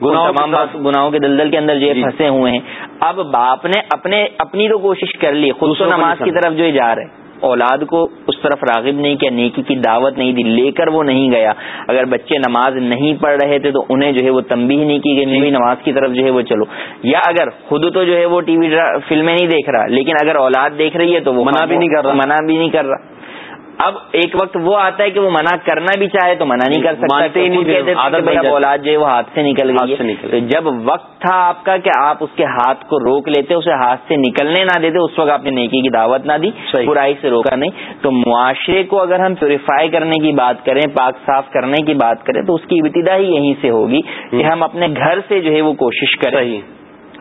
تمام گناہوں کے دلدل کے اندر جو ہے پھنسے ہوئے ہیں۔ اب باپ نے اپنے اپنی تو کوشش کر لی خود نماز کی طرف جو جا رہے اولاد کو اس طرف راغب نہیں کیا نیکی کی دعوت نہیں دی لے کر وہ نہیں گیا۔ اگر بچے نماز نہیں پڑھ رہے تھے تو انہیں جو ہے وہ تمبی نہیں کی گئی نہیں نماز کی طرف جو ہے وہ چلو۔ یا اگر خود تو جو ہے وہ ٹی وی فلمیں نہیں دیکھ رہا لیکن اگر اولاد دیکھ رہی ہے تو وہ منع بھی نہیں کر رہا۔ منع بھی نہیں کر رہا۔ اب ایک وقت وہ آتا ہے کہ وہ منع کرنا بھی چاہے تو منع نہیں کر سکتا اولاد جو ہے وہ ہاتھ سے نکل گئی تو جب وقت تھا آپ کا کہ آپ اس کے ہاتھ کو روک لیتے اسے ہاتھ سے نکلنے نہ دیتے اس وقت آپ نے نیکی کی دعوت نہ دی برائی سے روکا نہیں۔ تو معاشرے کو اگر ہم پیوریفائی کرنے کی بات کریں پاک صاف کرنے کی بات کریں تو اس کی ابتدا ہی یہیں سے ہوگی کہ ہم اپنے گھر سے جو ہے وہ کوشش کریں۔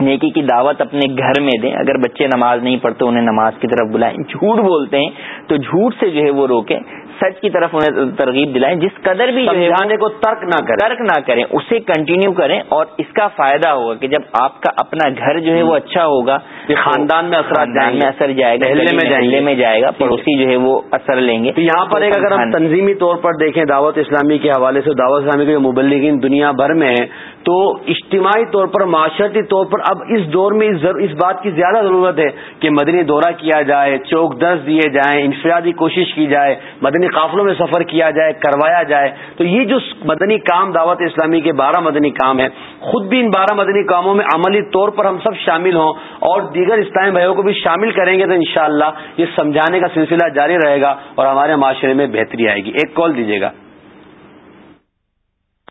نیکی کی دعوت اپنے گھر میں دیں۔ اگر بچے نماز نہیں پڑھتے، انہیں نماز کی طرف بلائیں۔ جھوٹ بولتے ہیں تو جھوٹ سے جو ہے وہ روکیں۔ سچ کی طرف انہیں ترغیب دلائیں جس قدر بھی سمجھانے کو ترک نہ کریں۔ ترک نہ کریں اسے کنٹینیو کریں اور اس کا فائدہ ہوگا کہ جب آپ کا اپنا گھر جو ہے وہ اچھا ہوگا خاندان میں اثرات میں اثر جائے گا محلے میں جائے گا پڑوسی جو ہے وہ اثر لیں گے۔ یہاں پر ایک اگر ہم تنظیمی طور پر دیکھیں دعوت اسلامی کے حوالے سے دعوت اسلامی کے مبلغین دنیا بھر میں تو اجتماعی طور پر معاشرتی طور پر اب اس دور میں اس بات کی زیادہ ضرورت ہے کہ مدنی دورہ کیا جائے چوک درس دیے جائیں انفرادی کوشش کی جائے مدنی قافلوں میں سفر کیا جائے، کروایا جائے، تو یہ جو مدنی کام دعوت اسلامی کے بارہ مدنی کام ہے خود بھی ان بارہ مدنی کاموں میں عملی طور پر ہم سب شامل ہوں اور دیگر اسلامی بھائیوں کو بھی شامل کریں گے تو انشاءاللہ یہ سمجھانے کا سلسلہ جاری رہے گا اور ہمارے معاشرے میں بہتری آئے گی۔ ایک کال دیجیے گا۔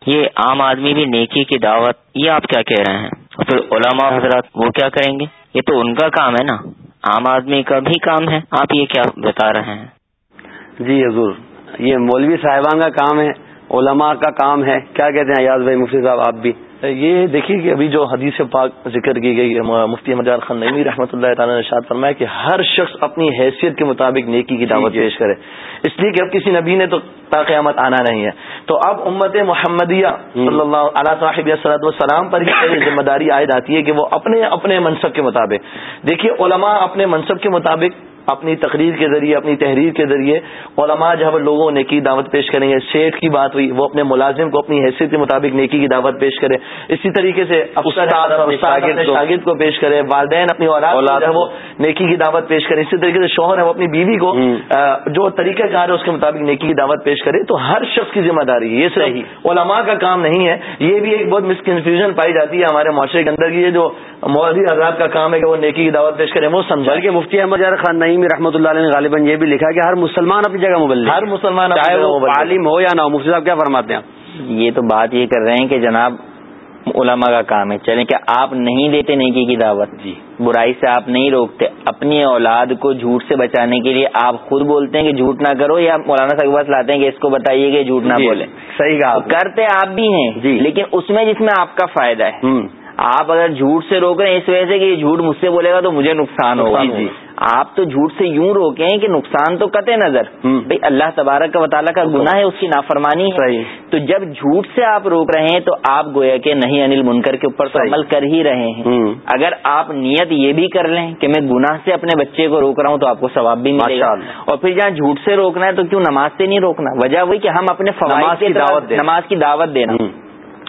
یہ عام آدمی بھی نیکی کی دعوت، یہ آپ کیا کہہ رہے ہیں؟ پھر علماء حضرات وہ کیا کریں گے؟ یہ تو ان کا کام ہے نا۔ عام آدمی کا بھی کام ہے، آپ یہ کیا بتا رہے ہیں؟ جی حضور۔ یہ مولوی صاحبان کا کام ہے علماء کا کام ہے۔ کیا کہتے ہیں ایاز بھائی مفتی صاحب آپ بھی؟ یہ دیکھیے کہ ابھی جو حدیث پاک ذکر کی گئی مفتی مجار خان نئی رحمۃ اللہ تعالیٰ نے شاد فرمایا کہ ہر شخص اپنی حیثیت کے مطابق نیکی کی دعوت۔ پیش کرے۔ اس لیے کہ اب کسی نبی نے تو تا قیامت آنا نہیں ہے۔ تو اب امت محمدیہ صلی اللہ علیہ صاحب صلاحت والسلام پر ہی ذمہ داری عائد آتی ہے کہ وہ اپنے اپنے منصب کے مطابق۔ دیکھیے علماء اپنے منصب کے مطابق اپنی تقریر کے ذریعے اپنی تحریر کے ذریعے علماء جب لوگوں نے کی دعوت پیش کریں گے شیخ کی بات ہوئی وہ اپنے ملازم کو اپنی حیثیت کے مطابق نیکی کی دعوت پیش کرے اسی طریقے سے شاگرد کو پیش کرے والدین اپنی اولاد وہ نیکی کی دعوت پیش کرے اسی طریقے سے شوہر ہے وہ اپنی بیوی کو جو طریقہ کار ہے اس کے مطابق نیکی کی دعوت پیش کرے تو ہر شخص کی ذمہ داری ہے۔ یہ صحیح۔ علماء کا کام نہیں ہے۔ یہ بھی ایک بہت مس کنفیوژن پائی جاتی ہے ہمارے معاشرے کے اندر۔ کی یہ جو مولوی حضرات کا کام ہے کہ وہ نیکی کی دعوت پیش کرے وہ سمجھا کہ مفتی احمد خان نہیں رحمۃ اللہ علیہ نے غالباً یہ بھی لکھا کہ ہر مسلمان اپنی جگہ مبل ہر مسلمان چاہے وہ عالم ہو یا نہ ہو مفتی صاحب کیا فرماتے ہیں؟ یہ تو بات یہ کر رہے ہیں کہ جناب علماء کا کام ہے۔ چلیں کہ آپ نہیں دیتے نیکی کی دعوت۔ جی۔ برائی سے آپ نہیں روکتے۔ اپنی اولاد کو جھوٹ سے بچانے کے لیے آپ خود بولتے ہیں کہ جھوٹ نہ کرو یا مولانا صاحب پاس لاتے ہیں کہ اس کو بتائیے کہ جھوٹ نہ جی، بولے۔ صحیح کہا کرتے آپ بھی ہیں جی۔ لیکن اس میں جس میں آپ کا فائدہ ہے۔ آپ اگر جھوٹ سے روک رہے ہیں اس وجہ سے کہ یہ جھوٹ مجھ سے بولے گا تو مجھے نقصان ہوگا۔ آپ تو جھوٹ سے یوں روکیں کہ نقصان تو قطع نظر۔ بھائی اللہ تبارک کا وطالعہ کا گناہ ہے اس کی نافرمانی ہے۔ تو جب جھوٹ سے آپ روک رہے ہیں تو آپ گویا کہ نہیں انل منکر کے اوپر تو عمل کر ہی رہے ہیں۔ اگر آپ نیت یہ بھی کر لیں کہ میں گناہ سے اپنے بچے کو روک رہا ہوں تو آپ کو ثواب بھی ملے گا۔ اور پھر جہاں جھوٹ سے روکنا ہے تو کیوں نماز سے نہیں روکنا؟ وجہ وہی کہ ہم اپنے فوائد نماز کی دعوت دینا۔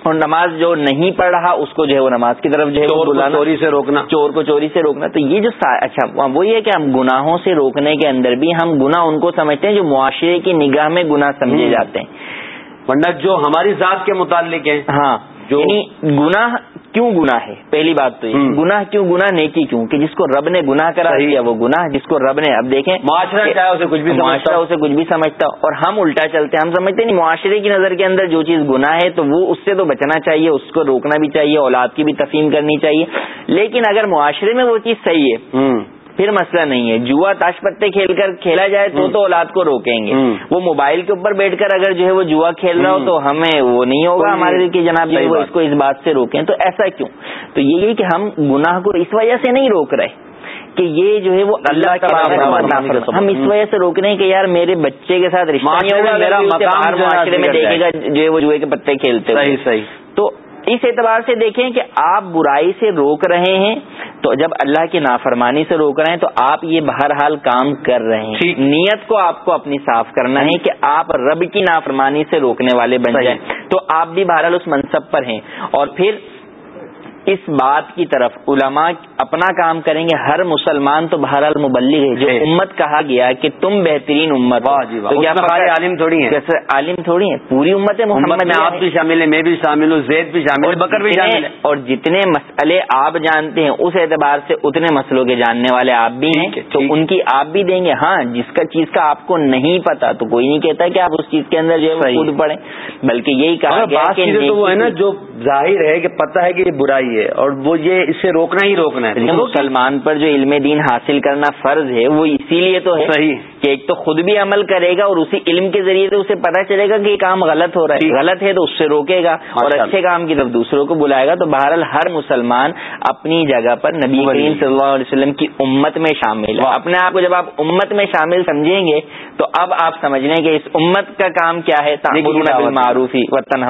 اور نماز جو نہیں پڑھ رہا اس کو جو ہے وہ نماز کی طرف جو ہے چوری سے روکنا۔ چور کو چوری سے روکنا۔ تو یہ جو اچھا وہ یہ کہ ہم گناہوں سے روکنے کے اندر بھی ہم گناہ ان کو سمجھتے ہیں جو معاشرے کی نگاہ میں گناہ سمجھے جاتے ہیں۔ ورنہ جو ہماری ذات کے متعلق ہے ہاں۔ یعنی گناہ کیوں گنا ہے؟ پہلی بات تو یہ گناہ کیوں گنا نیکی کیوں؟ کہ جس کو رب نے گناہ کرا دیا وہ گناہ جس کو رب نے اب دیکھیں معاشرہ چاہے اسے کچھ بھی معاشرہ اسے کچھ بھی سمجھتا اور ہم الٹا چلتے ہیں ہم سمجھتے نہیں معاشرے کی نظر کے اندر جو چیز گناہ ہے تو وہ اس سے تو بچنا چاہیے اس کو روکنا بھی چاہیے اولاد کی بھی تفہیم کرنی چاہیے۔ لیکن اگر معاشرے میں وہ چیز صحیح ہے پھر مسئلہ نہیں ہے۔ جوا تاش پتے کھیل کر کھیلا جائے تو تو اولاد کو روکیں گے۔ وہ موبائل کے اوپر بیٹھ کر اگر جو ہے وہ جوا کھیل رہا ہو تو ہمیں وہ نہیں ہوگا۔ ہمارے دل کی جناب وہ اس کو اس بات سے روکیں۔ تو ایسا کیوں؟ تو یہی کہ ہم گناہ کو اس وجہ سے نہیں روک رہے کہ یہ جو ہے وہ اللہ کا ہم اس وجہ سے روک رہے ہیں کہ یار میرے بچے کے ساتھ رشتہ معاشرے میں دیکھے گا جو ہے وہ جوئے کے پتے کھیلتے تو اس اعتبار سے دیکھیں کہ آپ برائی سے روک رہے ہیں تو جب اللہ کی نافرمانی سے روک رہے ہیں تو آپ یہ بہرحال کام کر رہے ہیں۔ نیت کو آپ کو اپنی صاف کرنا ہے کہ آپ رب کی نافرمانی سے روکنے والے بن جائیں۔ تو آپ بھی بہرحال اس منصب پر ہیں۔ اور پھر اس بات کی طرف علماء اپنا کام کریں گے ہر مسلمان تو بہرحال مبلغ ہے۔ جو امت کہا گیا کہ تم بہترین امت جی عالم تھوڑی ہے عالم تھوڑی ہے پوری امت محمد میں آپ بھی شامل ہے میں بھی شامل ہوں زید بھی شامل بکر بھی شامل ہے اور جتنے مسئلے آپ جانتے ہیں اس اعتبار سے اتنے مسئلوں کے جاننے والے آپ بھی ہیں۔ تو ان کی آپ بھی دیں گے۔ ہاں جس کا چیز کا آپ کو نہیں پتا تو کوئی نہیں کہتا کہ آپ اس چیز کے اندر جو ہے خود پڑھیں۔ بلکہ یہی کہا گیا کہ وہ ہے نا جو ظاہر ہے کہ پتہ ہے کہ یہ برائی ہے اور وہ یہ اسے روکنا ہی روکنا ہے۔ مسلمان پر جو علم دین حاصل کرنا فرض ہے وہ اسی لیے تو ہے صحیح۔ کہ ایک تو خود بھی عمل کرے گا اور اسی علم کے ذریعے سے اسے پتا چلے گا کہ یہ کام غلط ہو رہا ہے۔ غلط ہے تو اس سے روکے گا اور اچھے کام کی طرف دوسروں کو بلائے گا۔ تو بہرحال ہر مسلمان اپنی جگہ پر نبی کریم صلی اللہ علیہ وسلم کی امت میں شامل ہے۔ اپنے آپ کو جب آپ امت میں شامل سمجھیں گے تو اب آپ سمجھ لیں کہ اس امت کا کام کیا ہے۔ معروفی وطن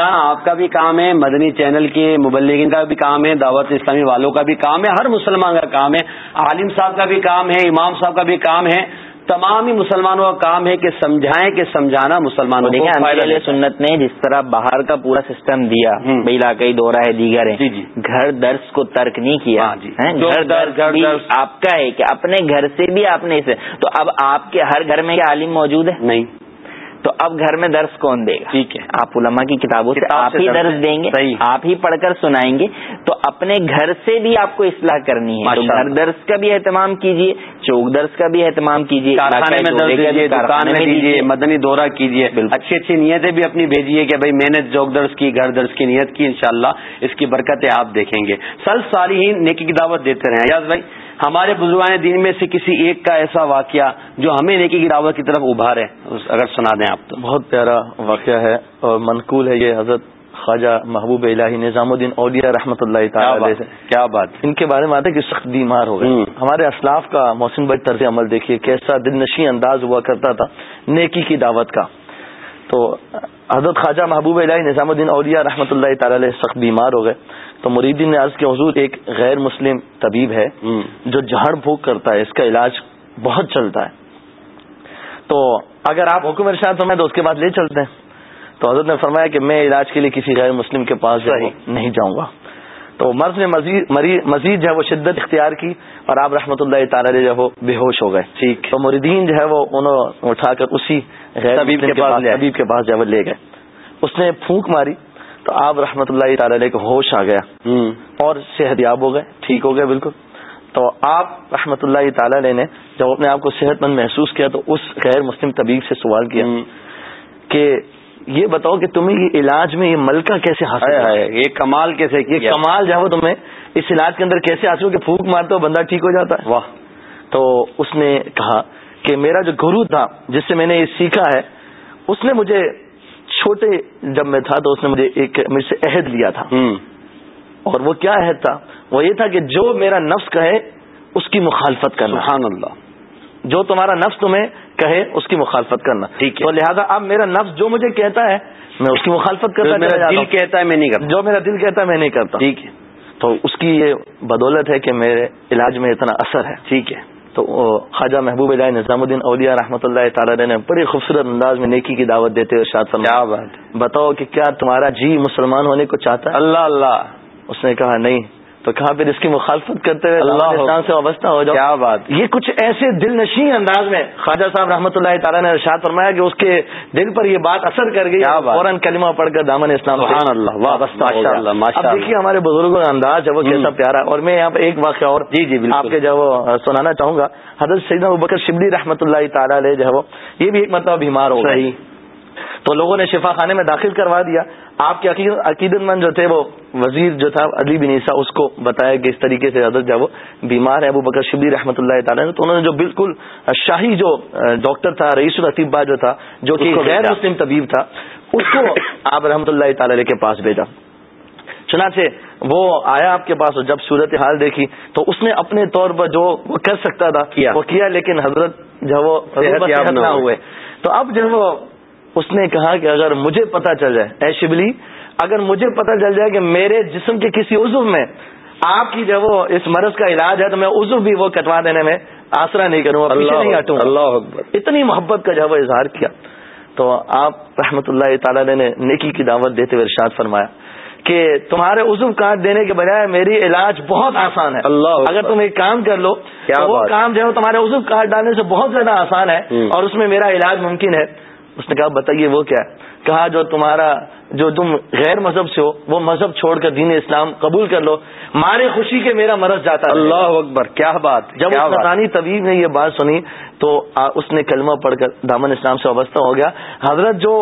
آپ کا بھی کام ہے مدنی چینل کے مبلغین کا بھی کام ہے دعوت اسلامی والوں کا بھی کام ہے ہر مسلمان کا کام ہے عالم صاحب کا بھی کام ہے امام صاحب کا بھی کام ہے۔ تمام ہی مسلمانوں کا کام ہے کہ سمجھائیں کہ سمجھانا مسلمانوں کو سنت نے جس طرح باہر کا پورا سسٹم دیا بھائی علاقائی دورہ ہے دیگر ہے جی جی۔ گھر درس کو ترک نہیں کیا۔ ہاں جی۔ گھر درس آپ کا ہے کہ اپنے گھر سے بھی آپ نے اسے تو اب آپ کے ہر گھر میں عالم موجود ہے؟ نہیں۔ تو اب گھر میں درس کون دے گا؟ ٹھیک ہے۔ آپ علماء کی کتابوں سے آپ ہی درس دیں گے آپ ہی پڑھ کر سنائیں گے۔ تو اپنے گھر سے بھی آپ کو اصلاح کرنی ہے۔ گھر درس کا بھی اہتمام کیجیے چوک درس کا بھی اہتمام کیجیے کارخانے میں دیجیے مدنی دورہ کیجیے اچھی اچھی نیتیں بھی اپنی بھیجیے کہ بھائی میں نے چوک درس کی گھر درس کی نیت کی انشاءاللہ اس کی برکتیں آپ دیکھیں گے۔ سل ساری ہی نیکی کی دعوت دیتے رہے یاز بھائی۔ ہمارے بزرگان دین میں سے کسی ایک کا ایسا واقعہ جو ہمیں نیکی کی دعوت کی طرف ابھارے اگر سنا دیں آپ تو۔ بہت پیارا واقعہ ہے اور منقول ہے یہ حضرت خواجہ محبوب الہی نظام الدین اولیا رحمۃ اللہ تعالی کیا بات۔ ان کے بارے میں آتے کہ سخت بیمار ہو گئے۔ ہمارے اسلاف کا محسن بھائی طرز عمل دیکھیے کیسا دل نشی انداز ہوا کرتا تھا نیکی کی دعوت کا۔ تو حضرت خواجہ محبوب الہی نظام الدین اولیا رحمۃ اللہ تعالی سخت بیمار ہو گئے۔ تو مریدین نے عرض کے حضور ایک غیر مسلم طبیب ہے جو جھاڑ پھونک کرتا ہے اس کا علاج بہت چلتا ہے۔ تو اگر آپ حکم ارشاد فرمائیں تو اس کے بعد لے چلتے ہیں۔ تو حضرت نے فرمایا کہ میں علاج کے لیے کسی غیر مسلم کے پاس نہیں جاؤں گا۔ تو مرض نے مزید جو ہے وہ شدت اختیار کی اور آپ رحمۃ اللہ تعالی جو ہے بے ہوش ہو گئے۔ ٹھیک۔ تو مریدین جو ہے وہ انہوں اٹھا کر اسی غیر طبیب کے پاس جو ہے لے گئے۔ اس نے پھونک ماری۔ تو آپ رحمۃ اللہ تعالی کو ہوش آ گیا. اور صحت یاب ہو گئے. ٹھیک ہو گئے بالکل. تو آپ رحمۃ اللہ تعالی نے جب اپنے آپ کو صحت مند محسوس کیا تو اس غیر مسلم طبیب سے سوال کیا کہ یہ بتاؤ کہ تمہیں یہ علاج میں یہ ملکہ کیسے حاصل ہے یہ کمال کیسے یہ کمال جو ہے تمہیں اس علاج کے اندر کیسے حاصل ہو کہ پھونک مارتے ہو بندہ ٹھیک ہو جاتا ہے؟ واہ. تو اس نے کہا کہ میرا جو گرو تھا جس سے میں نے یہ سیکھا ہے اس نے مجھے چھوٹے جب میں تھا تو اس نے مجھے ایک مجھ سے عہد لیا تھا۔ اور وہ کیا عہد تھا؟ وہ یہ تھا کہ جو میرا نفس کہے اس کی مخالفت کرنا۔ سبحان اللہ۔ جو تمہارا نفس تمہیں کہے اس کی مخالفت کرنا۔ ٹھیک ہے۔ تو لہٰذا اب میرا نفس جو مجھے کہتا ہے میں اس کی مخالفت کرتا میرا دل کہتا ہے میں نہیں کرتا۔ جو میرا دل کہتا ہے میں نہیں کرتا۔ ٹھیک ہے۔ تو اس کی یہ بدولت ہے کہ میرے علاج میں اتنا اثر ہے۔ ٹھیک ہے۔ تو خواجہ محبوب اللہ نظام الدین اولیا رحمۃ اللہ تعالی نے بڑی خوبصورت انداز میں نیکی کی دعوت دیتے ہوئے شاد بات بتاؤ کہ کیا تمہارا جی مسلمان ہونے کو چاہتا ہے؟ اللہ اللہ۔ اس نے کہا نہیں۔ تو کہاں پھر اس کی مخالفت کرتے ہوئے اللہ سے وابستہ ہو جاؤ؟ کیا بات۔ یہ کچھ ایسے دل نشین انداز میں خواجہ صاحب رحمۃ اللہ تعالیٰ نے ارشاد فرمایا کہ اس کے دل پر یہ بات اثر کر گئی فوراً کلمہ پڑھ کر دامن اسلام سبحان اللہ وابستہ اب دیکھیے ہمارے بزرگوں کا انداز ہے وہ کیسا پیارا اور میں یہاں پہ ایک واقعہ اور جی جی آپ کے جو سنانا چاہوں گا۔ حضرت سیدنا بکر شبلی رحمۃ اللہ تعالیٰ علیہ جو ہے وہ یہ بھی ایک مرتبہ بیمار ہو گئی تو لوگوں نے شفا خانے میں داخل کروا دیا۔ آپ کے عقیدت مند جو تھے وہ وزیر جو تھا علی بن عیسیٰ اس کو بتایا کہ اس طریقے سے حضرت جب وہ بیمار ہے ابو بکر شبلی رحمۃ اللہ تعالیٰ نے تو انہوں نے جو بالکل شاہی جو ڈاکٹر تھا رئیس الطیبہ جو تھا جو کہ غیر مسلم طبیب تھا اس کو آپ رحمۃ اللہ تعالی کے پاس بھیجا۔ چنانچہ وہ آیا آپ کے پاس جب صورت حال دیکھی تو اس نے اپنے طور پر جو وہ کر سکتا تھا وہ کیا لیکن حضرت جب وہ نہ ہوئے۔ تو اب جب وہ اس نے کہا کہ اگر مجھے پتا چل جائے اے شبلی اگر مجھے پتا چل جائے کہ میرے جسم کے کسی عزو میں آپ کی جب وہ اس مرض کا علاج ہے تو میں عزو بھی وہ کٹوا دینے میں آسرا نہیں کروں نہیں ہٹوں۔ اللہ اتنی محبت کا جب وہ اظہار کیا۔ تو آپ رحمت اللہ تعالی نے نیکی کی دعوت دیتے ہوئے ارشاد فرمایا کہ تمہارے عزو کاٹ دینے کے بجائے میری علاج بہت آسان ہے۔ اللہ اگر تم ایک کام کر لو وہ کام جو ہے تمہارے عزو کاٹ ڈالنے سے بہت زیادہ آسان ہے اور اس میں میرا علاج ممکن ہے۔ اس نے کہا بتائیے وہ کیا کہا جو تمہارا جو تم غیر مذہب سے ہو وہ مذہب چھوڑ کر دین اسلام قبول کر لو۔ مارے خوشی کے میرا مرض جاتا اللہ اکبر کیا بات جب اس طبیب نے یہ بات سنی تو اس نے کلمہ پڑھ کر دامن اسلام سے وابستہ ہو گیا۔ حضرت جو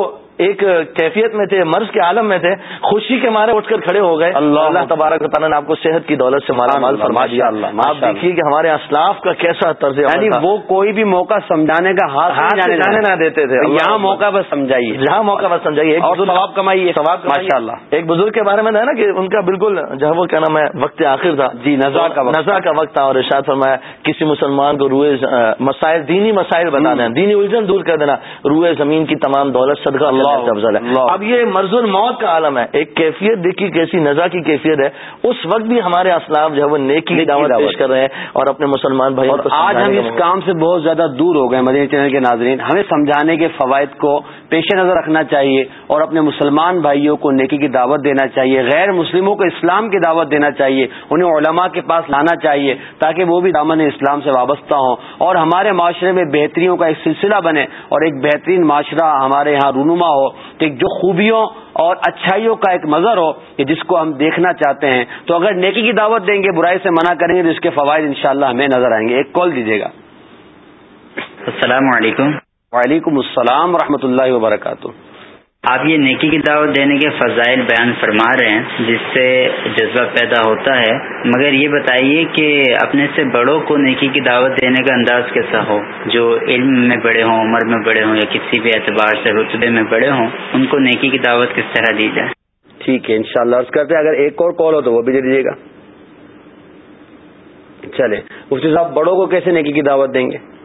ایک کیفیت میں تھے مرض کے عالم میں تھے خوشی کے مارے اٹھ کر کھڑے ہو گئے۔ اللہ اللہ تبارک تعالیٰ نے آپ کو صحت کی دولت سے مالا مال فرما دیا۔ آپ دیکھیے کہ ہمارے اسلاف کا کیسا طرز یعنی وہ کوئی بھی موقع سمجھانے کا ہاتھ جانے نہ دیتے تھے۔ یہاں موقع بس سمجھائیے۔ جہاں موقع بس سمجھائیے۔ ثواب کمائیے۔ ثواب ماشاء اللہ ایک بزرگ کے بارے میں ہے نا کہ ان کا بالکل جو وہ کیا نام ہے وقت آخر تھا۔ جی نزا کا نزا کا وقت تھا اور ارشاد فرمایا کسی مسلمان کو روئے مسائل دینی مسائل بتا دینا دینی الجھن دور کر دینا۔ روئے زمین کی تمام دولت صدقہ اللہ افضل ہے۔ اب یہ مرض الموت کا عالم ہے۔ ایک کیفیت دیکھی کیسی نزا کی کیفیت ہے۔ اس وقت بھی ہمارے اسلاف جو ہے وہ نیکی کی دعوت پیش کر رہے ہیں اور اپنے مسلمان بھائی آج ہم اس کام سے بہت زیادہ دور ہو گئے مدینہ چینل کے ناظرین۔ ہمیں سمجھانے کے فوائد کو پیش نظر رکھنا چاہیے اور اپنے مسلمان بھائیوں کو نیکی کی دعوت دینا چاہیے غیر مسلموں کو اسلام کی دعوت دینا چاہیے انہیں علماء کے پاس لانا چاہیے تاکہ وہ بھی دامن اسلام سے وابستہ ہوں۔ اور ہمارے معاشرے میں بہتریوں کا ایک سلسلہ بنے اور ایک بہترین معاشرہ ہمارے یہاں رونما ہو۔ کہ جو خوبیوں اور اچھائیوں کا ایک مظہر ہو کہ جس کو ہم دیکھنا چاہتے ہیں تو اگر نیکی کی دعوت دیں گے برائی سے منع کریں گے تو اس کے فوائد انشاءاللہ ہمیں نظر آئیں گے۔ ایک کال دیجیے گا۔ السلام علیکم۔ وعلیکم السلام ورحمۃ اللہ وبرکاتہ۔ آپ یہ نیکی کی دعوت دینے کے فضائل بیان فرما رہے ہیں، جس سے جذبہ پیدا ہوتا ہے۔ مگر یہ بتائیے کہ اپنے سے بڑوں کو نیکی کی دعوت دینے کا انداز کیسا ہو؟ جو علم میں بڑے ہوں، عمر میں بڑے ہوں، یا کسی بھی اعتبار سے رتبے میں بڑے ہوں، ان کو نیکی کی دعوت کس طرح دی جائے؟ ٹھیک ہے، انشاءاللہ۔ شاء کرتے اگر ایک اور کال ہو تو وہ بھی دے دیجیے گا۔ چلے اس صاحب، بڑوں کو کیسے نیکی کی دعوت دیں گے؟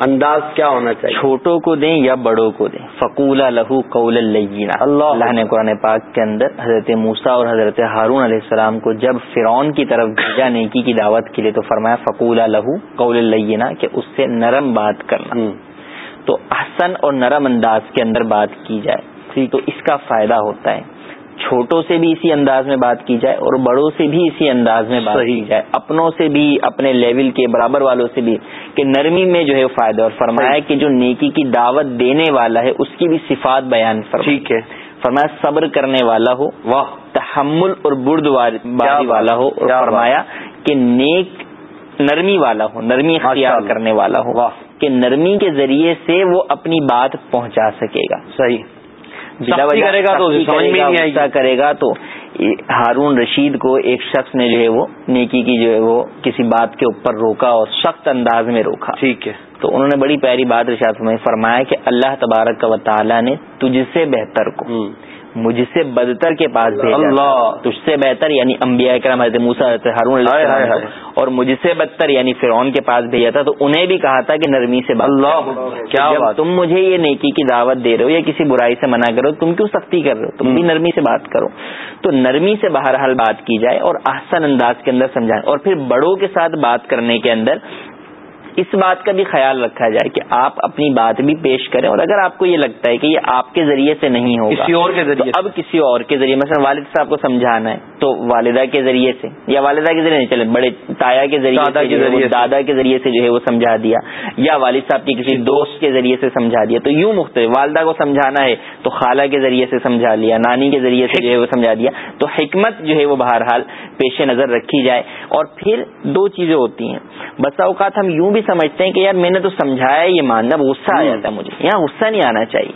انداز کیا ہونا چاہیے؟ چھوٹوں کو دیں یا بڑوں کو دیں؟ فقولا لہو قول اللہ اللہ۔ نے قرآن پاک کے اندر حضرت موسا اور حضرت ہارون علیہ السلام کو جب فرعون کی طرف بھیجا نیکی کی دعوت کے لیے تو فرمایا فقولا لہو قول اللہ کہ اس سے نرم بات کرنا۔ تو احسن اور نرم انداز کے اندر بات کی جائے۔ تو اس کا فائدہ ہوتا ہے۔ چھوٹوں سے بھی اسی انداز میں بات کی جائے اور بڑوں سے بھی اسی انداز میں بات کی جائے۔ اپنوں سے بھی اپنے لیول کے برابر والوں سے بھی کہ نرمی میں جو ہے فائدہ اور فرمایا کہ جو نیکی کی دعوت دینے والا ہے اس کی بھی صفات بیان ٹھیک ہے۔ فرمایا صبر کرنے والا ہو واہ تحمل اور برد باری والا ہو اور فرمایا کہ نیک نرمی والا ہو نرمی اختیار کرنے والا ہو واہ۔ کہ نرمی کے ذریعے سے وہ اپنی بات پہنچا سکے گا۔ صحیح۔ کرے گا تو ایسا کرے گا تو ہارون رشید کو ایک شخص نے جو ہے وہ نیکی کی جو ہے وہ کسی بات کے اوپر روکا اور سخت انداز میں روکا۔ ٹھیک ہے۔ تو انہوں نے بڑی پیاری بات رشاد میں فرمایا کہ اللہ تبارک و تعالی نے تجھ سے بہتر کو مجھ سے بدتر کے پاس بھیجا۔ تجھ سے بہتر یعنی انبیاء کرم حضرت موسا ہارون اور مجھ سے بدتر یعنی فرعون کے پاس بھیجا تھا تو انہیں بھی کہا تھا کہ نرمی سے اللہ کیا تم مجھے یہ نیکی کی دعوت دے رہے ہو یا کسی برائی سے منع کرو تم کیوں سختی کر رہے ہو؟ تم بھی نرمی سے بات کرو۔ تو نرمی سے بہرحال بات کی جائے اور احسن انداز کے اندر سمجھائیں۔ اور پھر بڑوں کے ساتھ بات کرنے کے اندر اس بات کا بھی خیال رکھا جائے کہ آپ اپنی بات بھی پیش کریں اور اگر آپ کو یہ لگتا ہے کہ یہ آپ کے ذریعے سے نہیں ہوگا کسی اور کے ذریعے اب کسی اور کے ذریعے مثلا والد صاحب کو سمجھانا ہے تو والدہ کے ذریعے سے یا والدہ کے ذریعے نہیں چلے بڑے تایا کے ذریعے دادا کے ذریعے کے سے جو ہے وہ سمجھا دیا یا والد صاحب کی کسی دوست کے ذریعے سے سمجھا دیا تو یوں مختلف والدہ کو سمجھانا ہے تو خالہ کے ذریعے سے سمجھا لیا نانی کے ذریعے سے جو ہے وہ سمجھا دیا تو حکمت جو ہے وہ بہرحال پیش نظر رکھی جائے۔ اور پھر دو چیزیں ہوتی ہیں۔ بسا اوقات ہم یوں بھی سمجھتے ہیں کہ یار میں نے تو سمجھایا یہ ماننا غصہ آ جاتا ہے مجھے۔ یہاں غصہ نہیں آنا چاہیے۔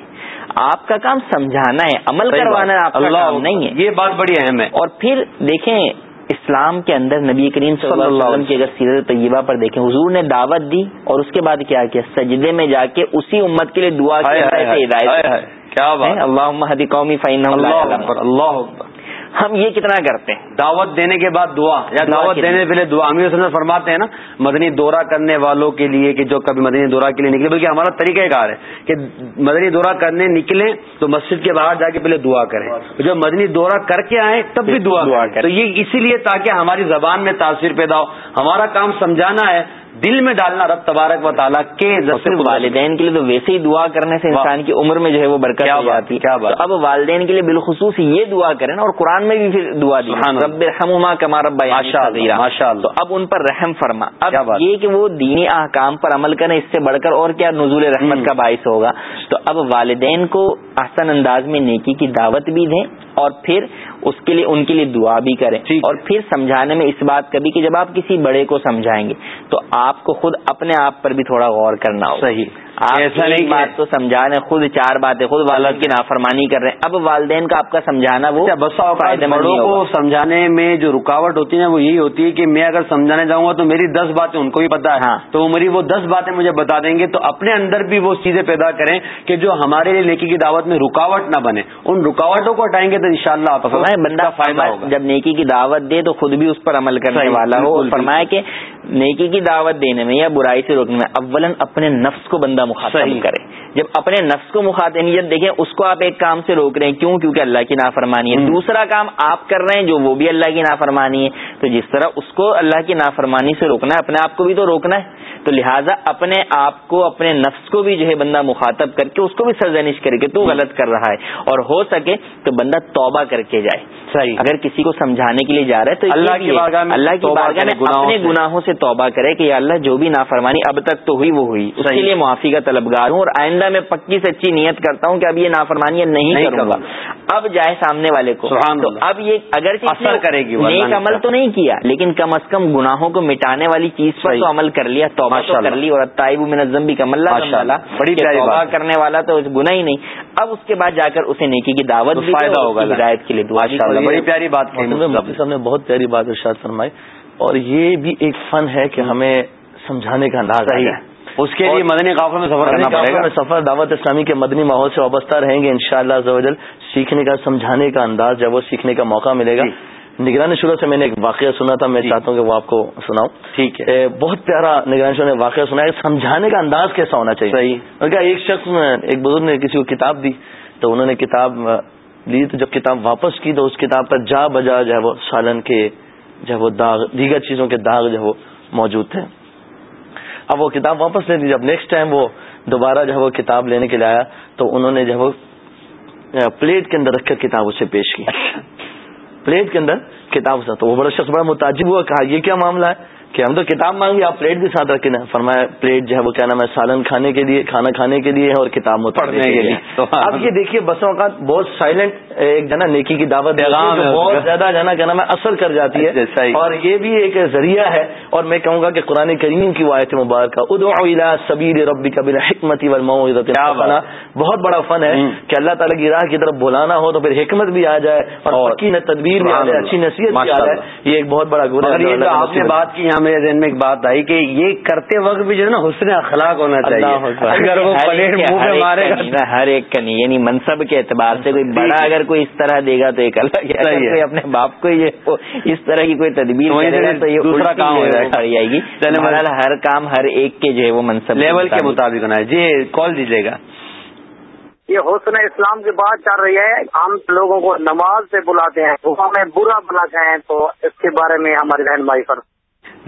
آپ کا کام سمجھانا ہے عمل کروانا آپ کا کام نہیں ہے۔ یہ بات بڑی اہم ہے۔ اور پھر دیکھیں اسلام کے اندر نبی کریم صلی اللہ علیہ وسلم کی اگر سیرت طیبہ پر دیکھیں حضور نے دعوت دی اور اس کے بعد کیا کیا؟ سجدے میں جا کے اسی امت کے لیے دعا کیا اللہ قومی فائن اللہ ہم یہ کتنا کرتے ہیں؟ دعوت دینے کے بعد دعا یا دعوت دینے پہلے دعا۔ امیر فرماتے ہیں نا مدنی دورہ کرنے والوں کے لیے کہ جو کبھی مدنی دورہ کے لیے نکلے بلکہ ہمارا طریقہ کار ہے کہ مدنی دورہ کرنے نکلے تو مسجد کے باہر جا کے پہلے دعا کریں۔ جو مدنی دورہ کر کے آئے تب بھی دعا دعا کریں۔ تو یہ اسی لیے تاکہ ہماری زبان میں تاثر پیدا ہو۔ ہمارا کام سمجھانا ہے دل میں ڈالنا رب تبارک و تعالیٰ کے والدین کے لیے تو ویسے ہی دعا کرنے سے انسان کی عمر میں جو ہے وہ برکت ہو جاتی. ہے اب والدین کے لیے بالخصوص یہ دعا کریں اور قرآن میں بھی پھر دعا دی. رب رحما کما رب ماشاء تو اب ان پر رحم فرما. اب یہ کہ وہ دینی احکام پر عمل کریں اس سے بڑھ کر اور کیا نزول رحمت کا باعث ہوگا. تو اب والدین کو آسان انداز میں نیکی کی دعوت بھی دیں اور پھر اس کے لیے ان کے لیے دعا بھی کریں۔ اور پھر سمجھانے میں اس بات کبھی کہ جب آپ کسی بڑے کو سمجھائیں گے تو آپ کو خود اپنے آپ پر بھی تھوڑا غور کرنا ہوگا۔ صحیح۔ ایسا نہیں بات تو سمجھا رہے ہیں خود چار باتیں خود والد کی نافرمانی کر رہے ہیں۔ اب والدین کا آپ کا سمجھانا وہ اچھا، بڑوں کو سمجھانے میں جو رکاوٹ ہوتی ہے وہ یہی ہوتی ہے کہ میں اگر سمجھانے جاؤں گا تو میری دس باتیں ان کو بھی پتا ہے۔ ہاں۔ تو میری وہ دس باتیں مجھے بتا دیں گے تو اپنے اندر بھی وہ چیزیں پیدا کریں کہ جو ہمارے لیے نیکی کی دعوت میں رکاوٹ نہ بنے۔ ان رکاوٹوں کو ہٹائیں گے تو ان شاء اللہ بندہ فائدہ جب نیکی کی دعوت دے تو خود بھی اس پر عمل کرنے والا ہو۔ فرمایا کہ نیکی کی دعوت دینے میں یا برائی سے روکنے میں اولن اپنے نفس کو بندہ مخاطب کرے جب اپنے نفس کو مخاطب دیکھیں اس کو آپ ایک کام سے روک رہے ہیں۔ کیوں؟ کیونکہ اللہ کی نافرمانی ہے۔ دوسرا کام آپ کر رہے ہیں جو وہ بھی اللہ کی نافرمانی ہے۔ تو جس طرح اس کو اللہ کی نافرمانی سے روکنا ہے اپنے آپ کو بھی تو روکنا ہے۔ تو لہٰذا اپنے آپ کو اپنے نفس کو بھی جو ہے بندہ مخاطب کر کے اس کو بھی سرزنش کرے کہ تو غلط کر رہا ہے۔ اور ہو سکے تو بندہ توبہ کر کے جائے۔ صحیح۔ اگر کسی کو سمجھانے کے لیے جا رہا ہے تو اللہ کی اللہ کی بارگاہ میں اپنے گناہوں سے توبہ کرے کہ اللہ جو بھی نافرمانی اب تک تو ہوئی وہ ہوئی۔ اس کے لیے معافی کا طلبگار ہوں اور آئندہ میں پکی سچی نیت کرتا ہوں کہ اب یہ نافرمانی نہیں کروں گا۔ اب جائے سامنے والے کو۔ تو اب یہ اگر اثر کرے گی نیک عمل تو نہیں کیا لیکن کم از کم گناہوں کو مٹانے والی چیز پر تو عمل کر لیا توبہ تو کر لی اور تائب منظم بھی کم اللہ بڑی توبہ کرنے والا تو گناہ ہی نہیں. اب اس کے بعد جا کر اسے نیکی کی دعوت فائدہ ہوگا ہدایت کے لیے دعا بڑی پیاری بات صاحب نے بہت پیاری بات ارشاد فرمائی اور یہ بھی ایک فن ہے کہ ہمیں سمجھانے کا انداز ہے. اس کے لیے مدنی قافلے میں سفر کرنا پڑے گا. سفر دعوت اسلامی کے مدنی ماحول سے وابستہ رہیں گے انشاءاللہ شاء اللہ سیکھنے کا سمجھانے کا انداز جب وہ سیکھنے کا موقع ملے گا. نگرانی شروع سے میں نے ایک واقعہ سنا تھا میں۔ چاہتا ہوں کہ وہ آپ کو سناؤں۔ ٹھیک ہے۔ بہت پیارا نگرانی شروع نے واقعہ سنا ہے۔ سمجھانے کا انداز کیسا ہونا چاہیے؟ صحیح۔ ایک شخص ایک بزرگ نے کسی کو کتاب دی تو انہوں نے کتاب لی تو جب کتاب واپس کی تو اس کتاب پر جا بجا جو ہے وہ سالن کے جو ہے وہ داغ دیگر چیزوں کے داغ جو ہے وہ موجود تھے۔ اب وہ کتاب واپس لے لی۔ جب نیکسٹ ٹائم وہ دوبارہ جو ہے وہ کتاب لینے کے لیے آیا تو انہوں نے جو ہے وہ پلیٹ کے اندر رکھ کر کتاب اسے پیش کی۔ پلیٹ کے اندر کتاب تو وہ بڑا شخص بڑا متاجب ہوا، کہا، یہ کیا معاملہ ہے؟ کہ ہم تو کتاب مانگی آپ پلیٹ بھی ساتھ رکھے نا۔ فرمایا پلیٹ جو ہے وہ کیا نام ہے سالن کھانے کے لیے کھانا کھانے کے لیے اور کتاب پڑھنے کے لیے۔ اب یہ دیکھیے بسوں اوقات بہت سائلنٹ ایک جنا نیکی کی دعوت بہت زیادہ جنا کیا نام ہے اثر کر جاتی ہے۔ اور یہ بھی ایک ذریعہ ہے۔ اور میں کہوں گا کہ قرآن کریم کی وایت مبارکہ ادو سبیر ربی کبیر حکمتی بہت بڑا فن ہے کہ اللہ تعالیٰ کی راہ کی طرف بلانا ہو تو پھر حکمت بھی آ جائے اور تدبیر بھی آ جائے اچھی نصیحت بھی آ جائے۔ یہ ایک بہت بڑا گناہ آپ نے بات کی میرے ذہن میں ایک بات آئی کہ یہ کرتے وقت بھی جو ہے نا حسن اخلاق ہونا چاہیے۔ اگر وہ پلیٹ منہ پہ مارے گا۔ ہر ایک کا نہیں یعنی منصب کے اعتبار سے کوئی بڑا اگر کوئی اس طرح دے گا تو ایک الگ ہے۔ اپنے باپ کو یہ اس طرح کی کوئی تدبیر تو یہ دوسرا کام ہو جائے گی۔ ہر کام ہر ایک کے جو ہے وہ منصب لیول کے مطابق۔ ہونا ہے۔ جی کال دیجیے گا۔ یہ حسن اسلام کی بات چل رہی ہے۔ ہم لوگوں کو نماز سے بلاتے ہیں وہ ہمیں برا بلا جائیں تو اس کے بارے میں ہماری رہنمائی کر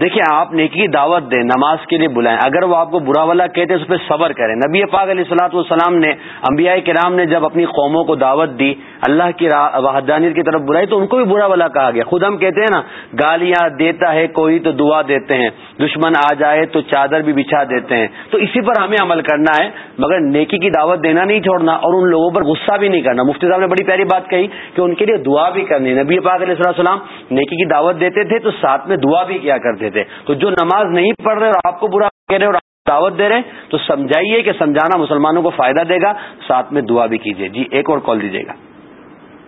دیکھیں، آپ نیکی دعوت دیں، نماز کے لیے بلائیں۔ اگر وہ آپ کو برا والا کہتے ہیں اس پہ صبر کریں۔ نبی پاک علیہ السلاۃ والسلام نے، انبیاء کرام نے جب اپنی قوموں کو دعوت دی اللہ کی وحدانیت کی طرف بلائی تو ان کو بھی برا والا کہا گیا۔ خود ہم کہتے ہیں نا، گالیاں دیتا ہے کوئی تو دعا دیتے ہیں، دشمن آ جائے تو چادر بھی بچھا دیتے ہیں۔ تو اسی پر ہمیں عمل کرنا ہے، مگر نیکی کی دعوت دینا نہیں چھوڑنا اور ان لوگوں پر غصہ بھی نہیں کرنا۔ مفتی صاحب نے بڑی پیاری بات کہی کہ ان کے لیے دعا بھی کرنی نبی پاک علیہ السلام نیکی کی دعوت دیتے تھے تو ساتھ میں دعا بھی کیا کرتے تھے۔ تو جو نماز نہیں پڑھ رہے اور آپ کو برا کہہ رہے اور دعوت دے رہے تو سمجھائیے کہ سمجھانا مسلمانوں کو فائدہ دے گا، ساتھ میں دعا بھی کیجیے۔ جی ایک اور کال دیجیے گا۔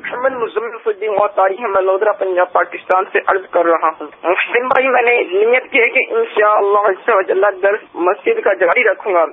محمد مزمف الدین وطاری ہے میں لودرا، پنجاب، پاکستان سے عرض کر رہا ہوں۔ محسن بھائی، میں نے نیت کی ہے کہ ان شاء اللہ درس مسجد کا جاری رکھوں گا۔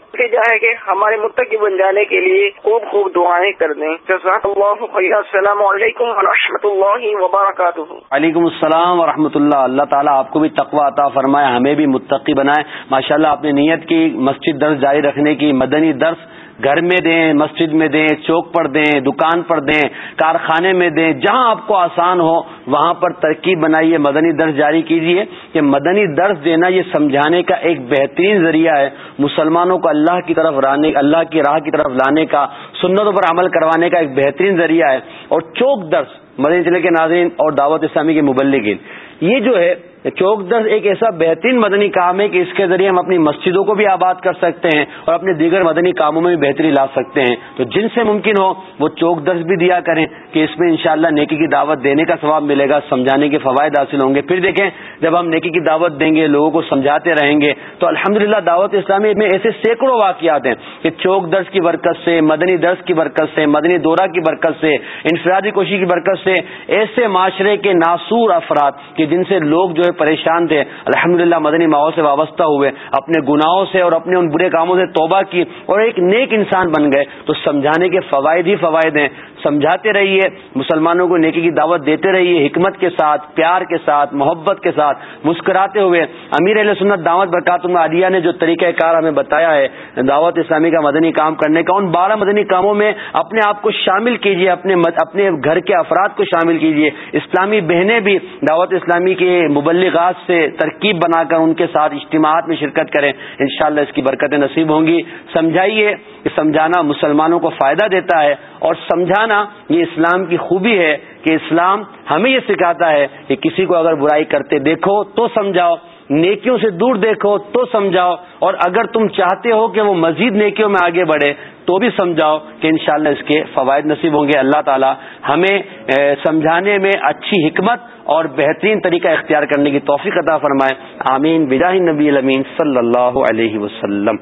ہے کہ ہمارے متقی بن جانے کے لیے خوب خوب دعائیں کر دیں۔ جزاک اللہ خیر۔ السلام علیکم و رحمۃ اللہ وبرکاتہ۔ وعلیکم السلام و رحمۃ اللہ اللہ تعالیٰ آپ کو بھی تقوا عطا فرمائے، ہمیں بھی متقی بنائے۔ ماشاء اللہ آپ نے نیت کی مسجد درس جاری رکھنے کی، مدنی درس گھر میں دیں، مسجد میں دیں، چوک پر دیں، دکان پر دیں، کارخانے میں دیں، جہاں آپ کو آسان ہو، وہاں پر ترکیب بنائیے، مدنی درس جاری کیجیے کہ مدنی درس دینا یہ سمجھانے کا ایک بہترین ذریعہ ہے، مسلمانوں کو اللہ کی طرف رانے، اللہ کی راہ کی طرف لانے کا، سنتوں پر عمل کروانے کا ایک بہترین ذریعہ ہے اور چوک درس، مدنی چلے کے ناظرین اور دعوت اسلامی کے مبلغین، یہ جو ہے چوک درد ایک ایسا بہترین مدنی کام ہے کہ اس کے ذریعے ہم اپنی مسجدوں کو بھی آباد کر سکتے ہیں اور اپنے دیگر مدنی کاموں میں بھی بہتری لا سکتے ہیں۔ تو جن سے ممکن ہو وہ چوک درس بھی دیا کریں کہ اس میں انشاءاللہ نیکی کی دعوت دینے کا ثواب ملے گا، سمجھانے کے فوائد حاصل ہوں گے۔ پھر دیکھیں، جب ہم نیکی کی دعوت دیں گے، لوگوں کو سمجھاتے رہیں گے، تو الحمد دعوت اسلامی میں ایسے سینکڑوں واقعات ہیں کہ چوک درس کی برکت سے، مدنی درس کی برکت سے، مدنی دورہ کی برکت سے، انفرادی کوشش کی برکت سے ایسے معاشرے کے ناسور افراد کہ جن سے لوگ جو ہے پریشان تھے۔ الحمد مدنی ماحول سے وابستہ ہوئے۔ اپنے گناہوں سے اور اپنے ان برے کاموں سے توبہ کی اور ایک نیک انسان بن گئے۔ تو سمجھانے کے فوائد ہی فوائد ہیں۔ سمجھاتے رہیے، مسلمانوں کو نیکی کی دعوت دیتے رہیے، حکمت کے ساتھ، پیار کے ساتھ، محبت کے ساتھ مسکراتے ہوئے۔ امیر علیہ سنت دعوت برکات عالیہ نے جو طریقہ کار ہمیں بتایا ہے، دعوت اسلامی کا مدنی کام کرنے کا، ان بارہ مدنی کاموں میں اپنے آپ کو شامل کیجیے اپنے اپنے گھر کے افراد کو شامل کیجیے اسلامی بہنیں بھی دعوت اسلامی کے مبلغات سے ترکیب بنا کر ان کے ساتھ اجتماعات میں شرکت کریں۔ انشاءاللہ اس کی برکتیں نصیب ہوں گی۔ سمجھائیے کہ سمجھانا مسلمانوں کو فائدہ دیتا ہے اور سمجھانا یہ اسلام کی خوبی ہے کہ اسلام ہمیں یہ سکھاتا ہے کہ کسی کو اگر برائی کرتے دیکھو تو سمجھاؤ، نیکیوں سے دور دیکھو تو سمجھاؤ، اور اگر تم چاہتے ہو کہ وہ مزید نیکیوں میں آگے بڑھے تو بھی سمجھاؤ کہ انشاءاللہ اس کے فوائد نصیب ہوں گے۔ اللہ تعالی ہمیں سمجھانے میں اچھی حکمت اور بہترین طریقہ اختیار کرنے کی توفیق عطا فرمائے۔ آمین۔ بجاہ نبی المین صلی اللہ علیہ وسلم۔